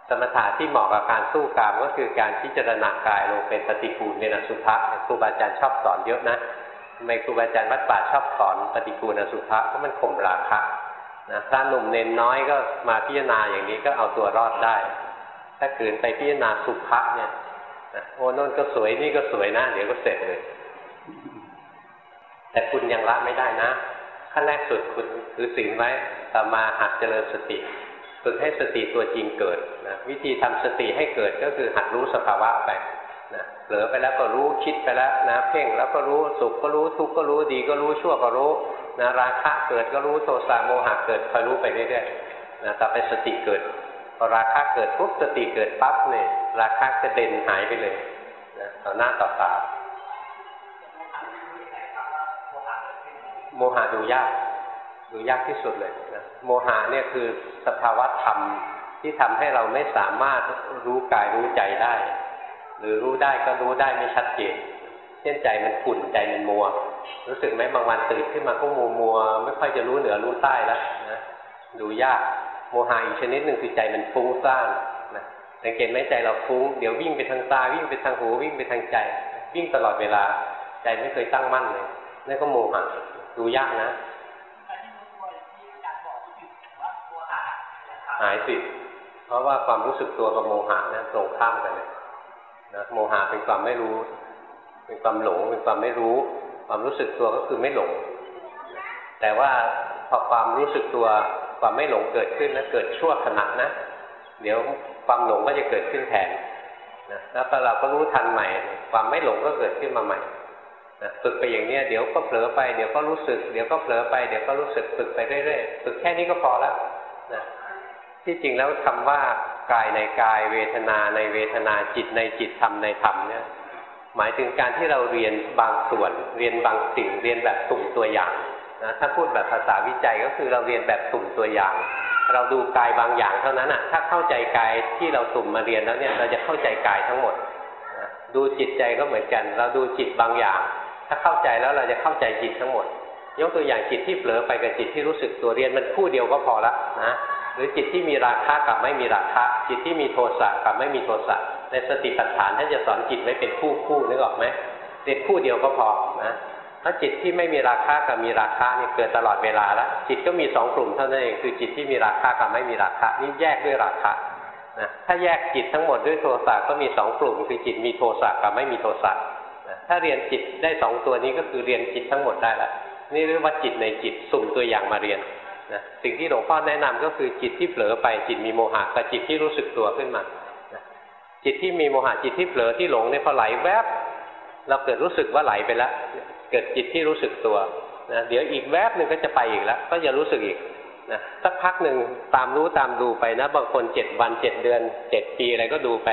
สมถะที่เหมาะกับการสู้กามก็คือการพิจารณากายลงเป็นปฏิกูลเนรสุภะครูบาอาจารย์ชอบสอนเยอะนะทำไมครูบาอาจารย์วัดป่าชอบสอนปฏิกูลอสุภะเพราะมันข่มราคะนะพระหนุ่มเนนน้อยก็มาพิจารณาอย่างนี้ก็เอาตัวรอดได้ ถ้าขืนไปพิจารณาสุภะเนี่ยนะโอ้นนก็สวยนี่ก็สวยนะเดี๋ยวก็เสร็จเลย แต่คุณยังละไม่ได้นะขั้นแรกสุดคุณคือสิ่งไว้ต่อมาหัดเจริญสติ ฝึกให้สติตัวจริงเกิดนะวิธีทำสติให้เกิดก็คือหัดรู้สภาวะไปนะเผลอไปแล้วก็รู้คิดไปแล้วนะเพ่งแล้วก็รู้สุขก็รู้ทุกข์ก็รู้ดีก็รู้ชั่วก็รู้นะราคะเกิดก็รู้โทสะโมหะเกิดคอยรู้ไปเรื่อยๆนะต่อไปสติเกิดพอราคะเกิดปุ๊บสติเกิดปั๊บเนี่ยราคะกระเด็นหายไปเลยนะต่อหน้าต่อตาโมหะดูยากดูยากที่สุดเลย โมหะเนี่ยคือสภาวะธรรมที่ทำให้เราไม่สามารถรู้กายรู้ใจได้ หรือรู้ได้ก็รู้ได้ไม่ชัดเจน เช่นใจมันขุ่นใจมันมัว รู้สึกไหมบางวันตื่นขึ้นมาก็มัวมัวไม่ค่อยจะรู้เหนือรู้ใต้แล้วนะดูยากโมหะอีกชนิดหนึ่งคือใจมันฟุ้งซ่านนะสังเกตไหมใจเราฟุ้งเดี๋ยววิ่งไปทางตาวิ่งไปทางหูวิ่งไปทางใจ วิ่งตลอดเวลา ใจไม่เคยตั้งมั่นเลยนั่นก็โมหะดูยากนะ หายสิเพราะว่าความรู้สึกตัวกับโมหะนะตรงข้ามกันเลยนะโมหะเป็นความไม่รู้ เป็นความหลงเป็นความไม่รู้ ความรู้สึกตัวก็คือไม่หลง แต่ว่าพอความรู้สึกตัวความไม่หลงเกิดขึ้นนะเกิดชั่วขณะนะ เดี๋ยวความหลงก็จะเกิดขึ้นแทนนะแล้วพอเราก็รู้ทันใหม่ ความไม่หลงก็เกิดขึ้นมาใหม่นะฝึกไปอย่างเนี้ยเดี๋ยวก็เผลอไปเดี๋ยวก็รู้สึก เดี๋ยวก็เผลอไปเดี๋ยวก็รู้สึกฝึกไปเรื่อยๆฝึกแค่นี้ก็พอแล้วนะ ที่จริงแล้วคำว่ากายในกายเวทนาในเวทนาจิตในจิตธรรมในธรรมเนี่ยหมายถึงการที่เราเรียนบางส่วน เรียนบางสิ่งเรียนแบบสุ่มตัวอย่างนะถ้าพูดแบบภาษาวิจัยก็คือเราเรียนแบบสุ่มตัวอย่าง เราดูกายบางอย่างเท่านั้นอะถ้าเข้าใจกายที่เราสุ่มมาเรียนแล้วเนี่ยเราจะเข้าใจกายทั้งหมดนะดูจิตใจก็เหมือนกัน เราดูจิตบางอย่าง ถ้าเข้าใจแล้วเราจะเข้าใจจิตทั้งหมด ยกตัวอย่างจิตที่เผลอไปกับจิตที่รู้สึกตัวเรียนมันคู่เดียวก็พอละนะ หรือจิตที่มีราคะกับไม่มีราคะ จิตที่มีโทสะกับไม่มีโทสะในสติปัฏฐานท่านจะสอนจิตไว้เป็นคู่คู่นึกออกไหมเรียนคู่เดียวก็พอนะถ้าจิตที่ไม่มีราคะกับมีราคะนี่เกิดตลอดเวลาแล้วจิตก็มีสองกลุ่มเท่านั้นเองคือจิตที่มีราคะกับไม่มีราคะนี่แยกด้วยราคะนะถ้าแยกจิตทั้งหมดด้วยโทสะก็มีสองกลุ่ม คือจิตมีโทสะกับไม่มีโทสะนะถ้าเรียนจิตได้สองตัวนี้ก็คือเรียนจิตทั้งหมดได้ละนี่เรียกว่าจิตในจิตสุ่มตัวอย่างมาเรียน นะสิ่งที่หลวงพ่อแนะนำก็คือจิตที่เผลอไปจิตมีโมหะกับจิตที่รู้สึกตัวขึ้นมานะจิตที่มีโมหะจิตที่เผลอที่หลงเนี่ยพอไหลแวบเราเกิดรู้สึกว่าไหลไปแล้วเกิดจิตที่รู้สึกตัวนะเดี๋ยวอีกแวบหนึ่งก็จะไปอีกแล้ว ก็จะรู้สึกอีกนะสักพักหนึ่งตามรู้ตามดูไปนะ บางคนเจ็ดวันเจ็ดเดือนเจ็ดปีอะไรก็ดูไป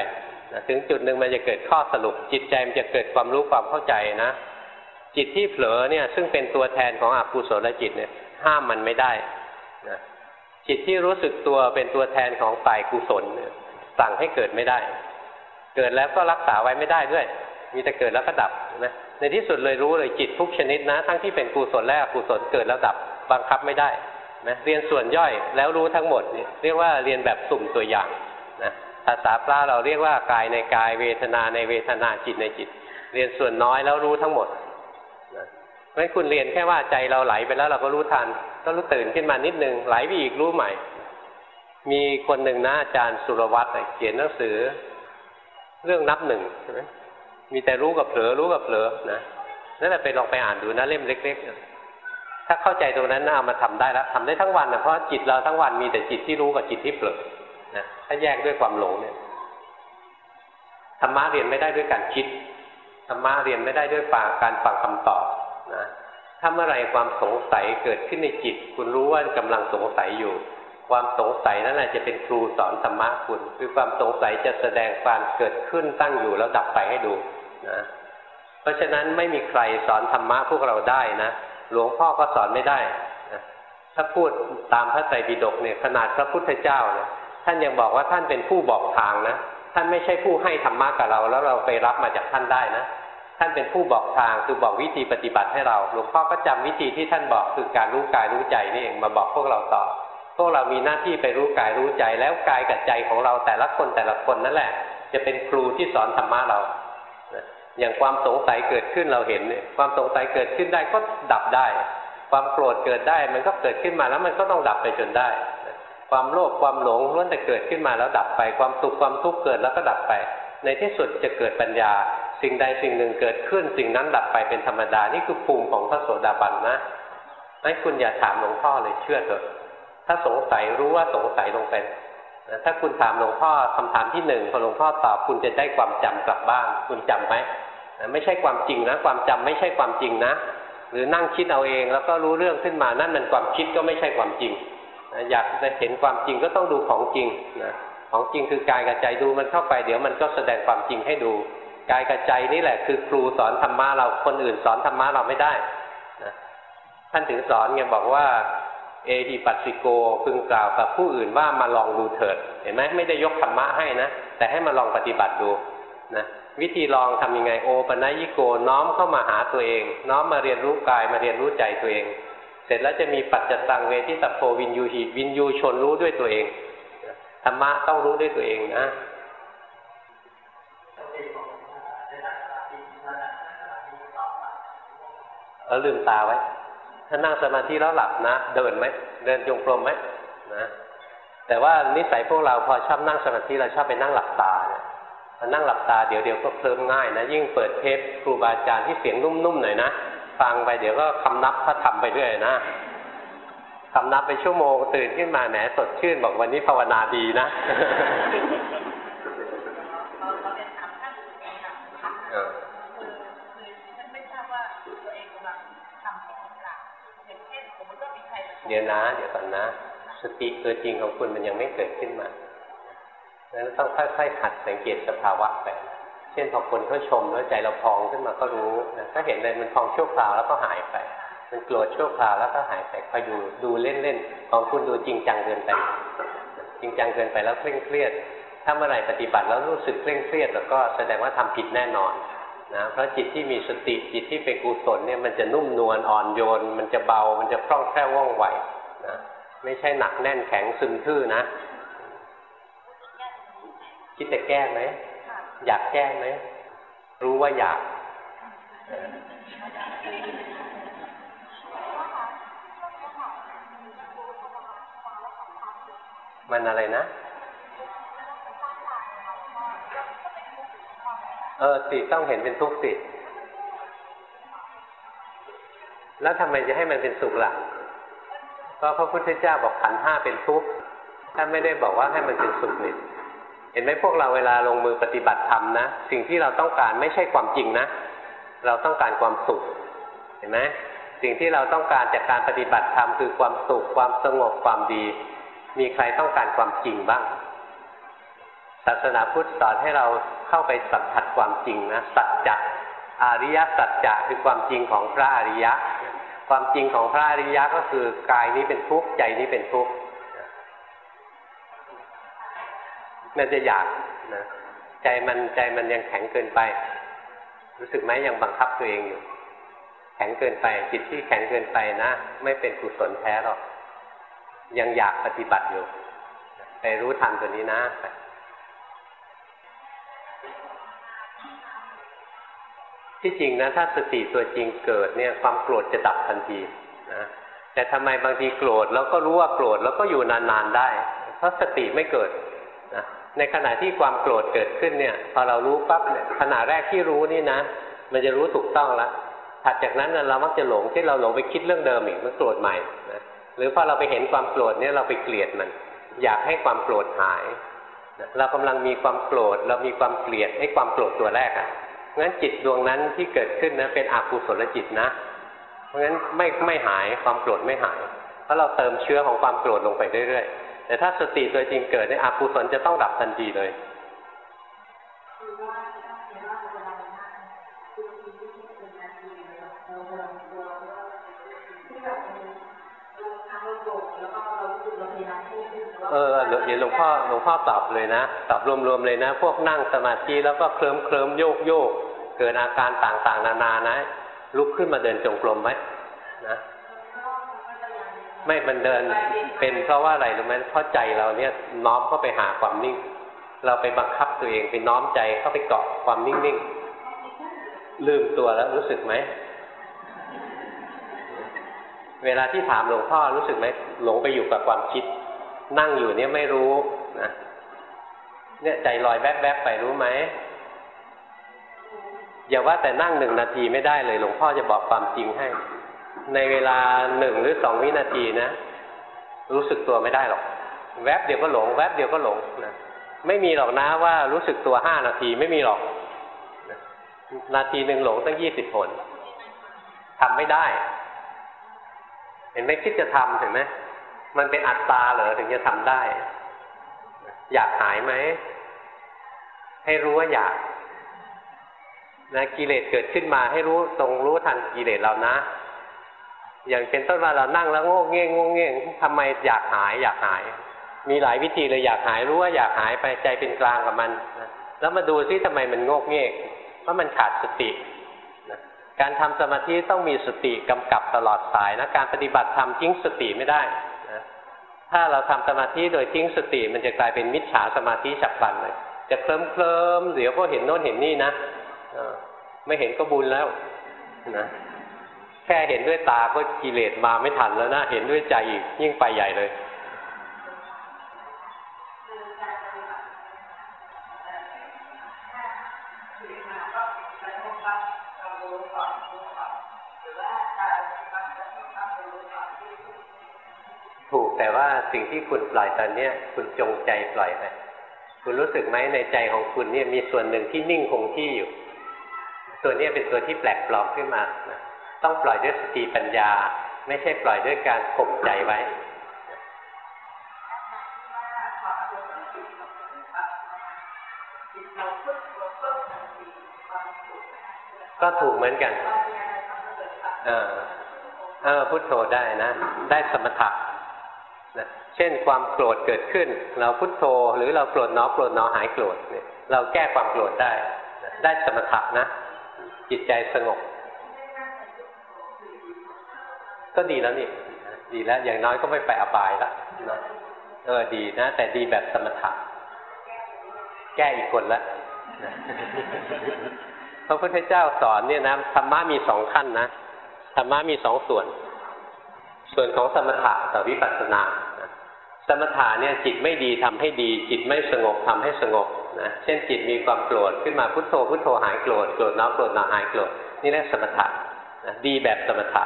นะถึงจุดหนึ่งมันจะเกิดข้อสรุป จิตใจมันจะเกิดความรู้ความเข้าใจนะ จิตที่เผลอเนี่ยซึ่งเป็นตัวแทนของอกุศลจิตเนี่ยห้ามมันไม่ได้ นะจิตที่รู้สึกตัวเป็นตัวแทนของฝ่ายกุศลสั่งให้เกิดไม่ได้ เกิดแล้วก็รักษาไว้ไม่ได้ด้วย มีแต่เกิดแล้วก็ดับนะในที่สุดเลยรู้เลยจิตทุกชนิดนะ ทั้งที่เป็นกุศลและอกุศลเกิดแล้วดับบังคับไม่ได้นะเรียนส่วนย่อยแล้วรู้ทั้งหมดเรียกว่าเรียนแบบสุ่มตัวอย่างนะภาษาพระเราเรียกว่ากายในกายเวทนาในเวทนาจิตในจิต เรียนส่วนน้อยแล้วรู้ทั้งหมด เพราะฉะนั้นคุณเรียนแค่ว่าใจเราไหลไปแล้วเราก็รู้ทันก็รู้ตื่นขึ้นมานิดนึงไหลไปอีกรู้ใหม่ มีคนหนึ่งนะอาจารย์สุรวัตรเขียนหนังสือ เรื่องนับหนึ่งใช่ไหมมีแต่รู้กับเผลอรู้กับเผลอนะนั่นแหละไปลองไปอ่านดูนะเล่มเล็กๆถ้าเข้าใจตรงนั้นน่าเอามาทำได้แล้วทำได้ทั้งวันนะเพราะจิตเราทั้งวันมีแต่จิตที่รู้กับจิตที่เผลอนะถ้าแยกด้วยความหลงเนี่ยธรรมะเรียนไม่ได้ด้วยการคิดธรรมะเรียนไม่ได้ด้วยฟังการฟังคำตอบ นะถ้าเมื่อไรความสงสัยเกิดขึ้นในจิต คุณรู้ว่ากำลังสงสัยอยู่ ความสงสัยนั่นแหละจะเป็นครูสอนธรรมะคุณ คือความสงสัยจะแสดงการเกิดขึ้นตั้งอยู่แล้วดับไปให้ดูนะเพราะฉะนั้นไม่มีใครสอนธรรมะพวกเราได้นะหลวงพ่อก็สอนไม่ได้นะถ้าพูดตามพระไตรปิฎกเนี่ยขนาดพระพุทธเจ้าเนี่ยท่านยังบอกว่าท่านเป็นผู้บอกทางนะท่านไม่ใช่ผู้ให้ธรรมะกับเรา แล้วเราไปรับมาจากท่านได้นะ ท่านเป็นผู้บอกทางคือบอกวิธีปฏิบัติให้เรา หลวงพ่อก็จำวิธีที่ท่านบอกคือการรู้กายรู้ใจนี่เองมาบอกพวกเราต่อ พวกเรามีหน้าที่ไปรู้กายรู้ใจ แล้วกายกับใจของเราแต่ละคนแต่ละคนนั่นแหละ จะเป็นครูที่สอนธรรมะเรา อย่างความสงสัยเกิดขึ้นเราเห็นเนี่ยความสงสัยเกิดขึ้นได้ก็ดับได้ ความโกรธเกิดได้มันก็เกิดขึ้นมาแล้วมันก็ต้องดับไปจนได้ ความโลภความหลงล้วนแต่เกิดขึ้นมาแล้วดับไป ความสุขความทุกข์เกิดแล้วก็ดับไป ในที่สุดจะเกิดปัญญา สิ่งใดสิ่งหนึ่งเกิดขึ้น สิ่งนั้นดับไปเป็นธรรมดา นี่คือภูมิของพระโสดาบันนะให้คุณอย่าถามหลวงพ่อเลยเชื่อเถอะ ถ้าสงสัยรู้ว่าสงสัยลงไปถ้าคุณถามหลวงพ่อคำถามที่หนึ่งพอหลวงพ่อตอบคุณจะได้ความจำกลับบ้าน คุณจำไหมไม่ใช่ความจริงนะ ความจำไม่ใช่ความจริงนะ หรือนั่งคิดเอาเองแล้วก็รู้เรื่องขึ้นมานั่นมันความคิดก็ไม่ใช่ความจริง อยากจะเห็นความจริงก็ต้องดูของจริงนะของจริงคือกายกับใจดูมันเข้าไปเดี๋ยวมันก็แสดงความจริงให้ดู กายกับใจนี่แหละคือครูสอนธรรมะเราคนอื่นสอนธรรมะเราไม่ได้นะท่านถึงสอนไงบอกว่า เอหิปัสสิโกพึงกล่าวกับผู้อื่นว่ามาลองดูเถิด เห็นไหมไม่ได้ยกธรรมะให้นะแต่ให้มาลองปฏิบัติดูนะวิธีลองทำยังไงโอปนัยิโกน้อมเข้ามาหาตัวเอง น้อมมาเรียนรู้กายมาเรียนรู้ใจตัวเอง เสร็จแล้วจะมีปัจจตังเวทิตัพโพวินยูหิวินยูชนรู้ด้วยตัวเองธรรมะต้องรู้ด้วยตัวเองนะ เออลืมตาไว้ ถ้านั่งสมาธิแล้วหลับนะ เดินไหม เดินจงกรมไหมนะ แต่ว่านิสัยพวกเราพอชอบนั่งสมาธิเราชอบไปนั่งหลับตาเนี่ยพอนั่งหลับตาเดี๋ยวเดี๋ยวก็เคลิ้มง่ายนะ ยิ่งเปิดเทปครูบาอาจารย์ที่เสียงนุ่มๆหน่อยนะ ฟังไปเดี๋ยวก็คำนับพระธรรมไปเรื่อยนะคำนับไปชั่วโมงตื่นขึ้นมาแหมสดชื่นบอกวันนี้ภาวนาดีนะเออ เดี๋ยวนะเดี๋ยวก่อนนะ สติตัวจริงของคุณมันยังไม่เกิดขึ้นมาดังนั้นต้องค่อยๆหัดสังเกตสภาวะไป เช่นพอคนเขาชมแล้วใจเราพองขึ้นมาก็รู้นะถ้าเห็นเลยมันพองชั่วคราวแล้วก็หายไป มันโกรธชั่วคราวแล้วก็หายไปคอยดูดูเล่นๆของคุณดูจริงจังเกินไป จริงจังเกินไปแล้วเคร่งเครียด ถ้าเมื่อไหร่ปฏิบัติแล้วรู้สึกเคร่งเครียด แล้วก็แสดงว่าทำผิดแน่นอน นะเพราะจิตที่มีสติจิตที่เป็นกุศลเนี่ยมันจะนุ่มนวลอ่อนโยน มันจะเบา มันจะคล่องแคล่วว่องไวนะไม่ใช่หนักแน่นแข็งซึมทื่อนะคิดจะแก้ไหมอยากแก้ไหมรู้ว่าอยากมันอะไรนะ เออสิต้องเห็นเป็นทุกข์สิแล้วทำไมจะให้มันเป็นสุขล่ะก็พระพุทธเจ้าบอกขันห้าเป็นทุกข์ท่านไม่ได้บอกว่าให้มันเป็นสุขนี่เห็นไหมพวกเราเวลาลงมือปฏิบัติธรรมนะ สิ่งที่เราต้องการไม่ใช่ความจริงนะ เราต้องการความสุข เห็นไหมสิ่งที่เราต้องการจากการปฏิบัติธรรมคือความสุขความสงบความดี มีใครต้องการความจริงบ้าง ศาสนาพุทธสอนให้เรา เข้าไปสัมผัสความจริงนะสัจจะอริยสัจจะคือความจริงของพระอริยะ ความจริงของพระอริยะก็คือกายนี้เป็นทุกข์ใจนี้เป็นทุกข์มันจะอยากนะใจมันใจมันยังแข็งเกินไป รู้สึกไหมยังบังคับตัวเองอยู่ แข็งเกินไป จิตที่แข็งเกินไปนะ ไม่เป็นกุศลแท้หรอก ยังอยากปฏิบัติอยู่ ไปรู้ทันตัวนี้นะ ที่จริงนะถ้าสติตัวจริงเกิดเนี่ยความโกรธจะดับทันทีนะแต่ทำไมบางทีโกรธแล้วก็รู้ว่าโกรธแล้วก็อยู่นานๆได้ เพราะสติไม่เกิดนะในขณะที่ความโกรธเกิดขึ้นเนี่ย พอเรารู้ปั๊บเนี่ยขณะแรกที่รู้นี่นะ มันจะรู้ถูกต้องแล้วถัดจากนั้นเรามักจะหลงที่เราหลงไปคิดเรื่องเดิมอีกมันโกรธใหม่นะหรือพอเราไปเห็นความโกรธเนี่ยเราไปเกลียดมัน อยากให้ความโกรธหาย เรากำลังมีความโกรธ เรามีความเกลียดให้ความโกรธตัวแรกอะ่ะ งั้นจิตดวงนั้นที่เกิดขึ้นนะเป็นอกุศลจิตนะ เพราะงั้นไม่ไม่หายความโกรธไม่หาย เพราะเราเติมเชื้อของความโกรธลงไปเรื่อยๆ แต่ถ้าสติตัวจริงเกิดเนี่ยอกุศลจะต้องดับทันทีเลย พ่อหลวงพ่อตอบเลยนะตอบรวมๆเลยนะ พวกนั่งสมาธิแล้วก็เคลิ้มเคลิ้มโยกโยกเกิดอาการต่างๆ นานานะ ลุกขึ้นมาเดินจงกรมไหมนะไม่มันเดินเป็นเพราะว่าอะไรรู้ไหมเพราะใจเราเนี่ยน้อมเข้าไปหาความนิ่ง เราไปบังคับตัวเองไปน้อมใจเข้าไปเกาะความนิ่งๆลืมตัวแล้วรู้สึกไหมเวลาที่ถามหลวงพ่อรู้สึกไหมหลงไปอยู่กับความคิด นั่งอยู่เนี่ยไม่รู้นะเนี่ยใจลอยแวบๆไปรู้ไหมอย่าว่าแต่นั่งหนึ่งนาทีไม่ได้เลย หลวงพ่อจะบอกความจริงให้ ในเวลาหนึ่งหรือสองวินาทีนะ รู้สึกตัวไม่ได้หรอก แวบเดียวก็หลง แวบเดียวก็หลงนะไม่มีหรอกนะว่ารู้สึกตัวห้านาทีไม่มีหรอก นาทีหนึ่งหลงตั้งยี่สิบผลทำไม่ได้ เห็นไหมคิดจะทำเห็นไหม มันเป็นอัตตาเหรอถึงจะทำได้ อยากหายไหม ให้รู้ว่าอยากนะกิเลสเกิดขึ้นมาให้รู้ตรงรู้ทันกิเลสเรานะ อย่างเป็นต้นว่าเรานั่งแล้วโง่เง่งโง่เง่งทำไมอยากหาย อยากหาย มีหลายวิธีเลยอยากหายรู้ว่าอยากหายไปใจเป็นกลางกับมันนะแล้วมาดูซิทำไมมันโง่เง่งเพราะมันขาดสตินะการทำสมาธิต้องมีสติกำกับตลอดสายนะการปฏิบัติธรรมทิ้งสติไม่ได้ ถ้าเราทำสมาธิโดยทิ้งสติมันจะกลายเป็นมิจฉาสมาธิฉับพลันเลย จะเคลิ้มเคลิ้มเดี๋ยวก็เห็นโน้นเห็นนี่นะไม่เห็นก็บุญแล้วนะแค่เห็นด้วยตาก็กิเลสมาไม่ทันแล้วนะเห็นด้วยใจอีกยิ่งไปใหญ่เลย แต่ว่าสิ่งที่คุณปล่อยตอนเนี้ย คุณจงใจปล่อยไปคุณรู้สึกไหมในใจของคุณเนี่ยมีส่วนหนึ่งที่นิ่งคงที่อยู่ ตัวนี้เป็นตัวที่แปลกปลอมขึ้นมานะต้องปล่อยด้วยสติปัญญา ไม่ใช่ปล่อยด้วยการข่มใจไว้ก็ถูกเหมือนกัน เออ เออพุทโธได้นะ ได้สมถะ เช่นความโกรธเกิดขึ้น เราพุทโธ หรือเราโกรธน้อโกรธน้อหายโกรธเนี่ยเราแก้ความโกรธได้ได้สมถะนะ จิตใจสงบ ก็ดีแล้วนี่ดีแล้ว อย่างน้อยก็ไม่ไปอบายแล้วนะเออดีนะ แต่ดีแบบสมถะ แก้อีกคนละพระพุทธเจ้าสอนเนี่ยนะธรรมะมีสองขั้นนะธรรมะมีสองส่วน ส่วนของสมถะกับวิปัสสนาสมถะเนี่ยจิตไม่ดีทำให้ดี จิตไม่สงบทำให้สงบนะเช่นจิตมีความโกรธขึ้นมาพุทโธพุทโธหายโกรธโกรธน้อโกรธน้อหายโกรธนี่เรียกสมถะนะดีแบบสมถะ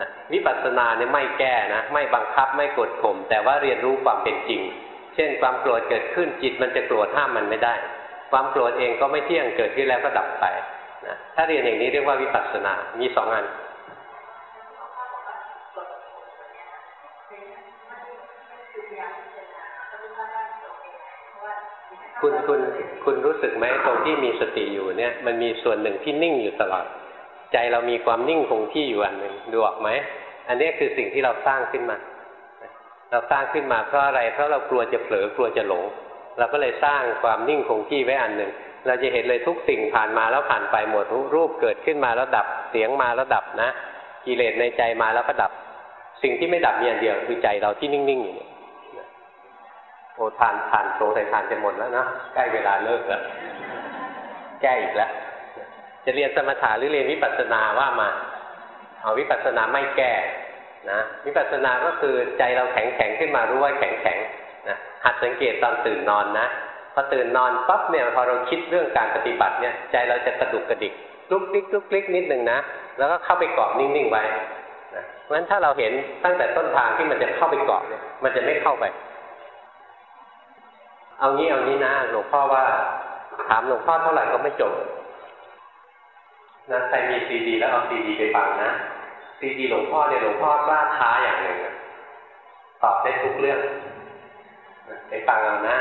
นะวิปัสสนาเนี่ยไม่แก้นะไม่บังคับไม่กดข่มแต่ว่าเรียนรู้ความเป็นจริง เช่นความโกรธเกิดขึ้นจิตมันจะโกรธห้ามมันไม่ได้ ความโกรธเองก็ไม่เที่ยงเกิดขึ้นแล้วก็ดับไปนะถ้าเรียนอย่างนี้เรียกว่าวิปัสสนา มีสองอัน คุณคุณคุณรู้สึกไหมตรงที่มีสติอยู่เนี่ย มันมีส่วนหนึ่งที่นิ่งอยู่ตลอด ใจเรามีความนิ่งคงที่อยู่อันหนึ่งดูออกไหมอันนี้คือสิ่งที่เราสร้างขึ้นมา เราสร้างขึ้นมาเพราะอะไร เพราะเรากลัวจะเผลอกลัวจะหลง เราก็เลยสร้างความนิ่งคงที่ไว้อันหนึ่งเราจะเห็นเลยทุกสิ่งผ่านมาแล้วผ่านไปหมดรูปเกิดขึ้นมาแล้วดับเสียงมาแล้วดับนะกิเลสในใจมาแล้วก็ดับ สิ่งที่ไม่ดับมีอันเดียวคือใจเราที่นิ่งๆอยู่เนี่ย โอ้ทานทานโซใส่ทานจะหมดแล้วนะใกล้เวลาเลิกแล้วแก้อีกแล้วจะเรียนสมถะหรือเรียนวิปัสสนาว่ามาเอาวิปัสสนาไม่แก้นะวิปัสสนาก็คือใจเราแข็งแข็งขึ้นมารู้ว่าแข็งแข็งนะหัดสังเกตตอนตื่นนอนนะพอตื่นนอนปั๊บเนี่ยพอเราคิดเรื่องการปฏิบัติเนี่ยใจเราจะกระดุกกระดิกลุกลิกลุกลิกนิดหนึ่งนะแล้วก็เข้าไปเกาะนิ่งๆไว้นะเพราะฉะนั้นถ้าเราเห็นตั้งแต่ต้นทางที่มันจะเข้าไปเกาะเนี่ยมันจะไม่เข้าไป เอางี้เอานี้นะหลวงพ่อว่า ถามหลวงพ่อเท่าไหร่ก็ไม่จบนะใครมีซีดี แล้วเอาซีดีไปฟังนะซีดีหลวงพ่อเนี่ยหลวงพ่อกล้าท้าอย่างหนึ่งตอบได้ทุกเรื่องไปฟังเอานะ